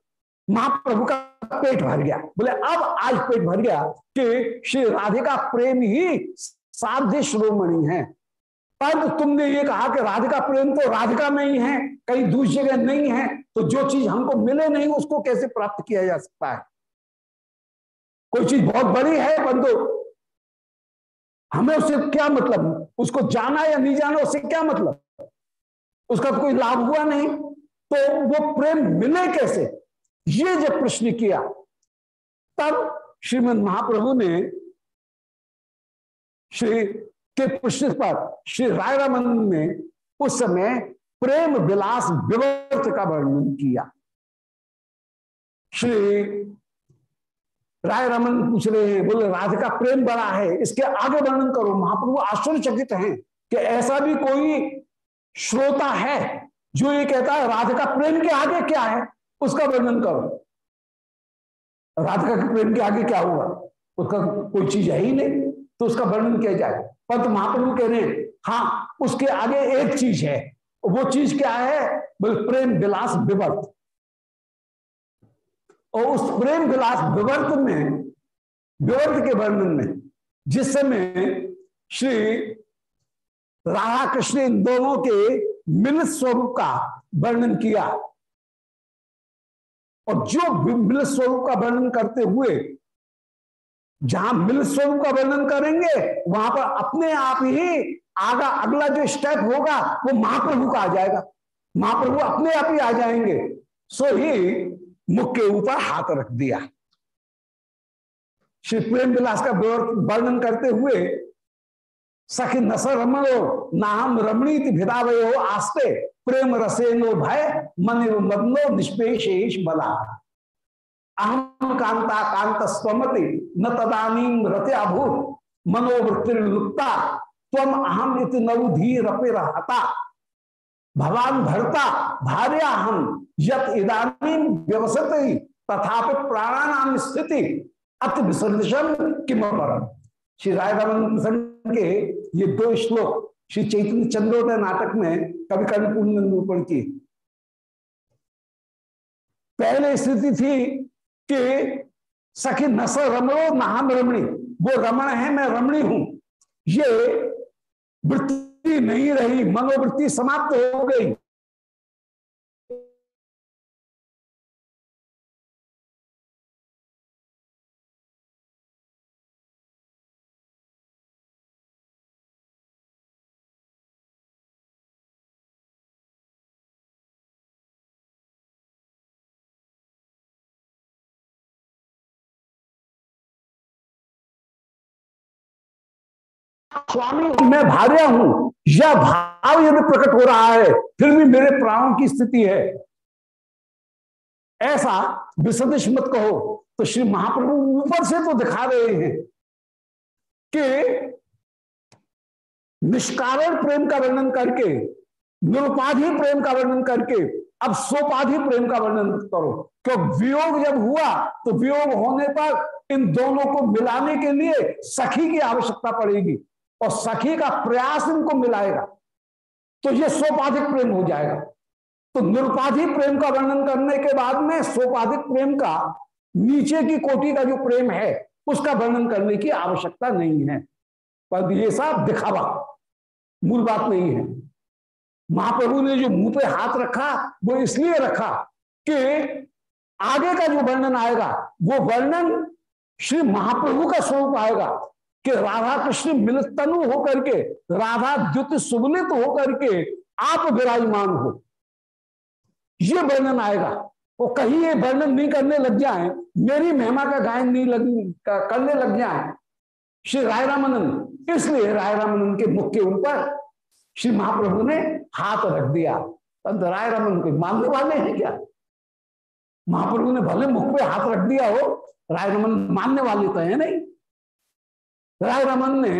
महाप्रभु का पेट भर गया। बोले, अब आज पेट भर गया कि श्री राधिका प्रेम ही साध्य श्रोमणी है। पर तुमने ये कहा कि राधिका प्रेम तो राधिका में ही है, कहीं दूसरी जगह नहीं है तो जो चीज़ हमको मिले नहीं, उसको कैसे प्राप्त किया जा सकता है? कोई चीज़ बहुत बड़ी है, बंधु, हमें उससे क्या मतलब? उसको जाना या नहीं जाना, उससे क्या मतलब? उसका कोई लाभ हुआ नहीं। तो वो प्रेम मिले कैसे? ये जब प्रश्न किया, तब श्रीमद महाप्रभु ने श्री के प्रश्न पर श्री राय रमन ने उस समय प्रेम विलास विवर्त का वर्णन किया। श्री राय रमन पूछ रहे हैं, बोले राधिका प्रेम बड़ा है, इसके आगे वर्णन करो। महाप्रभु आश्चर्यचकित हैं कि ऐसा भी कोई श्रोता है, जो ये कहता है, राधिका प्रेम के आगे क्या है, उसका वर्णन करो। राधिका के प्रेम के आगे क्या होगा उसका कोई चीज़ है ही नहीं तो उसका वर्णन किया जाए। पर महाप्रभु कह रहे हैं हाँ उसके आगे एक चीज़ है, वो चीज़ क्या है? बोल, प्रेम विलास विवर्त। और उस प्रेम विलास विवर्त में, विवर्त के वर्णन में, जिस समय श्री राधा कृष्ण इन दोनों के मिलित स्वरूप का वर्णन किया। और जो मिल स्वरूप का वर्णन करते हुए जहाँ मिल स्वरूप का वर्णन करेंगे, वहाँ पर अपने आप ही आगा, अगला जो स्टेप होगा, वो महाप्रभु का आ जाएगा। महाप्रभु अपने आप ही आ जाएँगे। सो ही मुख के ऊपर हाथ रख दिया। श्री प्रेम विलास का वर्णन करते हुए सखी नस रमणो नाम रमणीत भिदावयो आस्ते, प्रेम रसेनो भय मन मदनो निष्पेश बला। अहम कांता कांत स्वमति, न तदानी रते अभूत मनोवृत्ति लुप्ता तम अहम इत नवधीर रहता। भगवान भरता, भार्या हम यत इदानी व्यवसत, तथापि प्राणानाम स्थिति, अति विसर्जन किम श्री राय के ये दो श्लोक श्री चैतन्य चंद्रोदय नाटक में कभी कभी पुण्य निरूपण की पहले स्थिति थी कि सखी नस रमणो नहाम रमणी। वो रमण है, मैं रमणी हूँ। ये वृत्ति नहीं रही, मनोवृत्ति समाप्त हो गई। स्वामी। मैं भार्या हूँ यह भाव यदि प्रकट हो रहा है, फिर भी मेरे प्राणों की स्थिति है। ऐसा विसदिश मत कहो तो श्री महाप्रभु ऊपर से तो दिखा रहे हैं कि निष्कारण प्रेम का वर्णन करके, निरुपाधि प्रेम का वर्णन करके, अब सोपाधि प्रेम का वर्णन करो। क्यों वियोग जब हुआ तो वियोग होने पर इन दोनों को मिलाने के लिए सखी की आवश्यकता पड़ेगी। और सखी का प्रयास इनको मिलाएगा तो ये सोपाधिक प्रेम हो जाएगा। तो निरुपाधिक प्रेम का वर्णन करने के बाद में सोपाधिक प्रेम का नीचे की कोटि का जो प्रेम है, उसका वर्णन करने की आवश्यकता नहीं है। पर ये सब दिखावा, मूल बात नहीं है। महाप्रभु ने जो मुँह पे हाथ रखा, वो इसलिए रखा कि आगे का जो वर्णन आएगा, वो वर्णन श्री महाप्रभु का स्वरूप आएगा। कि राधा कृष्ण मिलित तनु होकर के, राधा द्युत सुबलित होकर के आप विराजमान हो। ये वर्णन आएगा। वो कहीं ये वर्णन नहीं करने लग जाए, मेरी महिमा का गायन नहीं लग करने लग जाए, श्री राय रामानंद इसलिए राय रामानंद के मुख के ऊपर श्री महाप्रभु ने हाथ रख दिया। पंत राय रामानंद को मानने वाले हैं क्या? महाप्रभु ने भले मुख पे हाथ रख दिया हो राय रमन मानने वाले तो है नहीं। राय रमन ने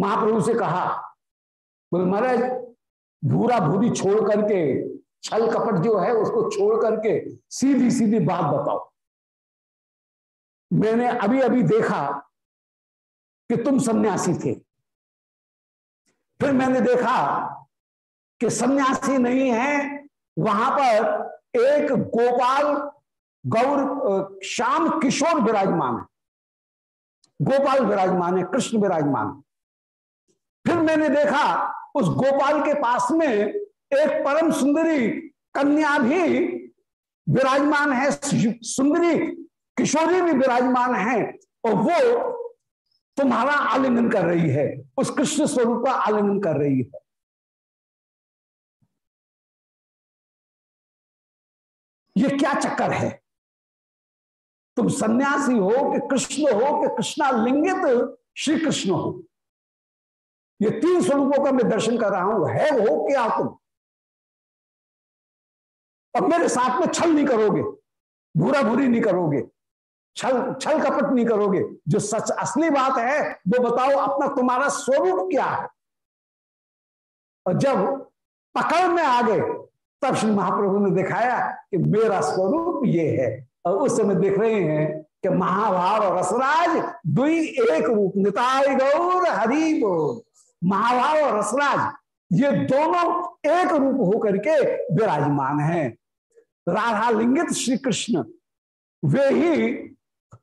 महाप्रभु से कहा, बोले महाराज, भूरा भूरी छोड़ करके, छल कपट जो है उसको छोड़ करके सीधी सीधी बात बताओ। मैंने अभी अभी देखा कि तुम सन्यासी थे। फिर मैंने देखा कि सन्यासी नहीं है, वहाँ पर एक गोपाल, गौर श्याम किशोर विराजमान है। गोपाल विराजमान है, कृष्ण विराजमान। फिर मैंने देखा, उस गोपाल के पास में एक परम सुंदरी कन्या भी विराजमान है सुंदरी किशोरी भी विराजमान है, और वो तुम्हारा आलिंगन कर रही है, उस कृष्ण स्वरूप का आलिंगन कर रही है। ये क्या चक्कर है? तुम सन्यासी हो कि कृष्ण हो कि कृष्णा लिंगित श्री कृष्ण हो। ये तीन स्वरूपों का मैं दर्शन कर रहा हूँ। है हो क्या तुम? अब मेरे साथ में छल नहीं करोगे भूरा भूरी नहीं करोगे, छल छल कपट नहीं करोगे। जो सच असली बात है, वो बताओ अपना तुम्हारा स्वरूप क्या है। और जब पकड़ में आ गए, तब श्री महाप्रभु ने दिखाया कि मेरा स्वरूप ये है। और उस समय देख रहे हैं कि महाभाव और रसराज दुई एक रूप निताय गौर, हरि बोल। महाभाव और रसराज, ये दोनों एक रूप होकर के विराजमान हैं। राधा लिंगित श्री कृष्ण वे ही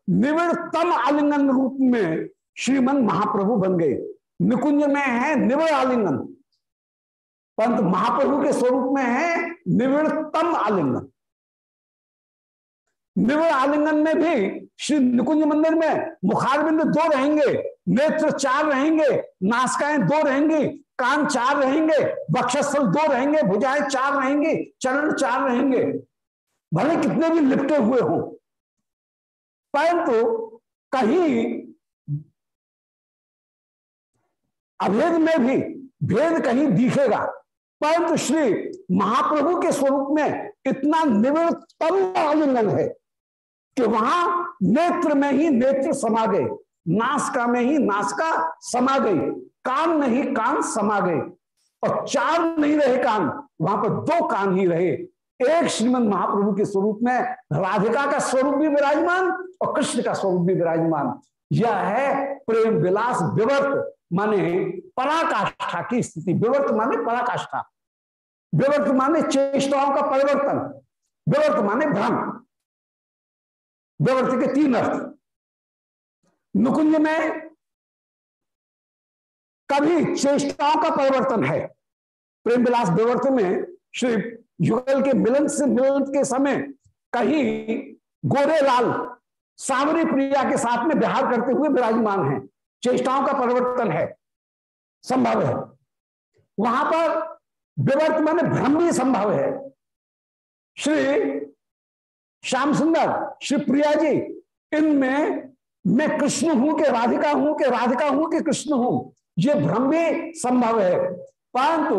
निविड़तम आलिंगन रूप में श्रीमन महाप्रभु बन गए। निकुंज में है निवृ आलिंगन। परंतु महाप्रभु के स्वरूप में है, निविड़तम आलिंगन। निवृ आलिंगन में भी श्री निकुंज मंदिर में मुखारबिंद दो रहेंगे, नेत्र चार रहेंगे, नासकाएँ दो रहेंगी, कान चार रहेंगे, वक्षस्थल दो रहेंगे, भुजाएँ चार रहेंगी, चरण चार रहेंगे। भले कितने भी लिपटे हुए हों, परंतु कहीं अभेद में भी भेद कहीं दिखेगा। परंतु श्री महाप्रभु के स्वरूप में इतना निवृत्तम आलिंगन है। कि वहाँ नेत्र में ही नेत्र समा गए, नासका में ही नासका समा गई, कान में ही कान समा गए। और चार नहीं रहे कान, वहाँ पर दो कान ही रहे। एक श्रीमद महाप्रभु के स्वरूप में राधिका का स्वरूप भी विराजमान और कृष्ण का स्वरूप भी विराजमान। यह है प्रेम विलास विवर्त, माने पराकाष्ठा की स्थिति। विवर्त माने पराकाष्ठा। विवर्त माने चेष्टाओं का परिवर्तन। विवर्त माने भ्रम। विवर्त के तीन अर्थ। नुकुंज में कभी चेष्टाओं का परिवर्तन है। प्रेम विलास विवर्त में श्री युगल के मिलन से मिलन के समय कहीं गोरे लाल सावरी प्रिया के साथ में बिहार करते हुए विराजमान है। चेष्टाओं का परिवर्तन है। संभव है। वहाँ पर विवर्त भ्रम भी संभव है। श्री श्याम सुंदर, श्री प्रिया जी, इनमें मैं कृष्ण हूँ कि राधिका हूँ कि राधिका हूँ कि कृष्ण हूँ? ये भ्रम भी संभव है। परंतु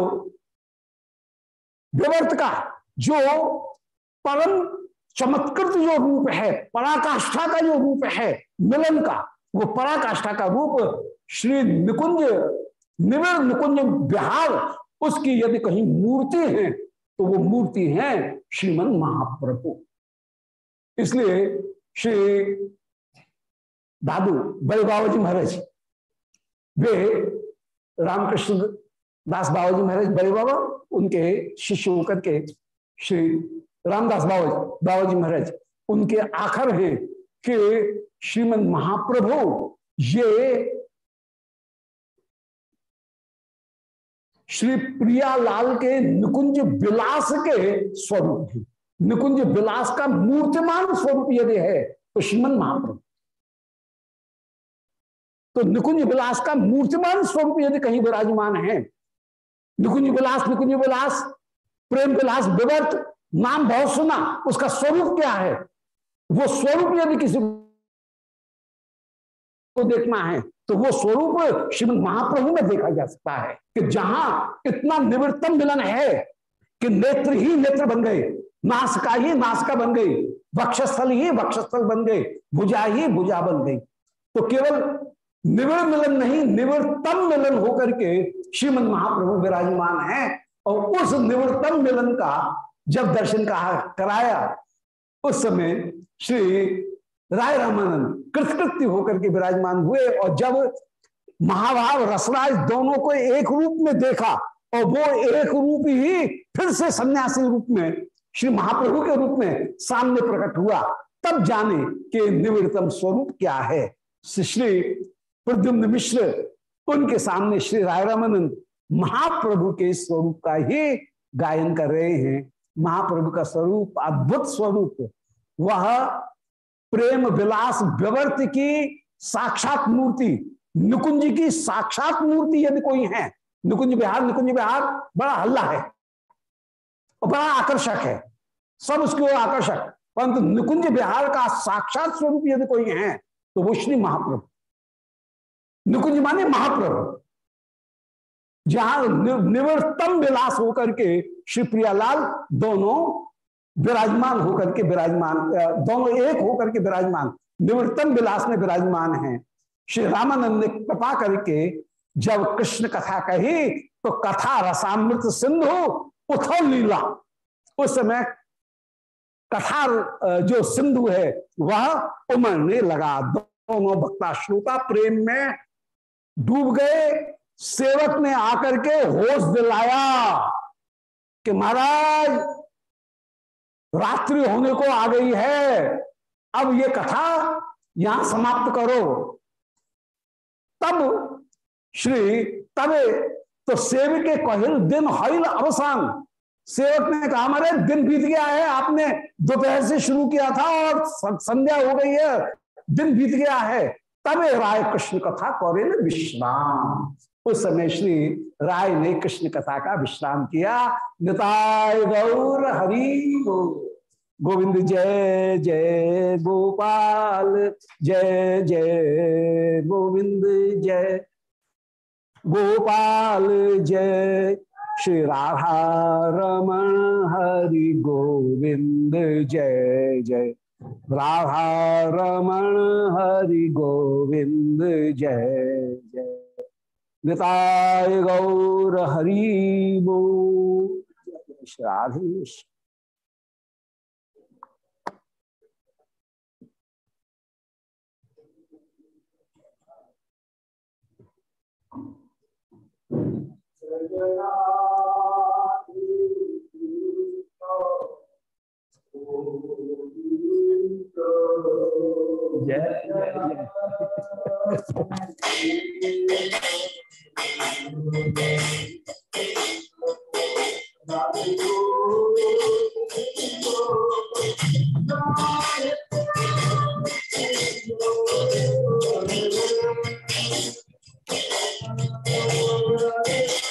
विवर्त का, जो परम चमत्कृत जो रूप है, पराकाष्ठा का जो रूप है, मिलन का, वो पराकाष्ठा का रूप श्री निकुंज निवर निकुंज बिहार उसकी यदि कहीं मूर्ति है तो वो मूर्ति है श्रीमन महाप्रभु। इसलिए श्री दादू बड़े बाबा जी महाराज, वे रामकृष्ण दास बाबा जी महाराज बड़े बाबा, उनके शिष्य होकर के श्री रामदास बाबा बाबा जी महाराज, उनके आखर है कि श्रीमद महाप्रभु, ये श्री प्रियालाल के निकुंज विलास के स्वरूप ही। निकुंज विलास का मूर्तिमान स्वरूप यदि है तो श्रीमद महाप्रभु। तो निकुंज विलास का मूर्तिमान स्वरूप यदि कहीं विराजमान है, निकुंज विलास निकुंज विलास, प्रेम विलास, विवर्त, नाम बहुत सुना, उसका स्वरूप क्या है? वो स्वरूप यदि किसी को देखना है तो वो स्वरूप श्रीमद महाप्रभु में देखा जा सकता है कि जहाँ इतना निवृत्तम मिलन है कि नेत्र ही नेत्र बन गए। नासका ही नासका बन गई, वक्षस्थल ही वक्षस्थल बन गए भुजा ही भुजा बन गई। तो केवल निवृ मिलन नहीं, निवृत्तम मिलन होकर के श्रीमद महाप्रभु विराजमान है और उस निवृत्तम मिलन का जब दर्शन कहा कराया, उस समय श्री राय रामानंद कृतकृत्य होकर के विराजमान हुए और जब महाभाव रसराज दोनों को एक रूप में देखा और वो एक रूप ही फिर से सन्यासी रूप में श्री महाप्रभु के रूप में सामने प्रकट हुआ। तब जाने कि निवृत्तम स्वरूप क्या है। श्री प्रद्युम्न मिश्र, उनके सामने श्री राय रामानंद महाप्रभु के स्वरूप का ही गायन कर रहे हैं। महाप्रभु का स्वरूप, अद्भुत स्वरूप। वह प्रेम विलास व्यवर्त की साक्षात मूर्ति, निकुंज की साक्षात मूर्ति यदि कोई है, निकुंज बिहार निकुंज बिहार बड़ा हल्ला है। और बड़ा आकर्षक है। सब उसकी ओर आकर्षक। परंतु निकुंज बिहार का साक्षात स्वरूप यदि कोई है तो वो श्री महाप्रभु। निकुंज माने महाप्रभु। जहाँ निवर्तम विलास होकर के श्री प्रियालाल दोनों विराजमान होकर के विराजमान दोनों एक होकर के विराजमान निवृत्तम विलास में विराजमान हैं। श्री रामानंद ने कृपा करके जब कृष्ण कथा कही तो कथा रसामृत सिंधु उथल लीला? उस समय कथा जो सिंधु है, वह उमरने लगा। दोनों भक्ता श्रोता प्रेम में डूब गए। सेवक ने आकर के होश दिलाया कि महाराज, रात्रि होने को आ गई है। अब ये कथा यहाँ समाप्त करो। तब श्री तबे तो सेव के कहिल दिन हईल अवसान। सेवक ने कहा हमारे दिन बीत गया है, आपने दोपहर से शुरू किया था और संध्या हो गई है, दिन बीत गया है। तबे राय कृष्ण कथा कौरे विश्राम। उस समय श्री राय ने कृष्ण कथा का विश्राम किया। निताय गौर हरि। गोविंद जय जय गोपाल। जय जय गोविंद, जय गोपाल जय। श्री राधा रमण हरि गोविंद जय जय। राधा रमण हरि गोविंद जय जय। निताय गौर हरि बो राधेश। yeah, yeah, yeah.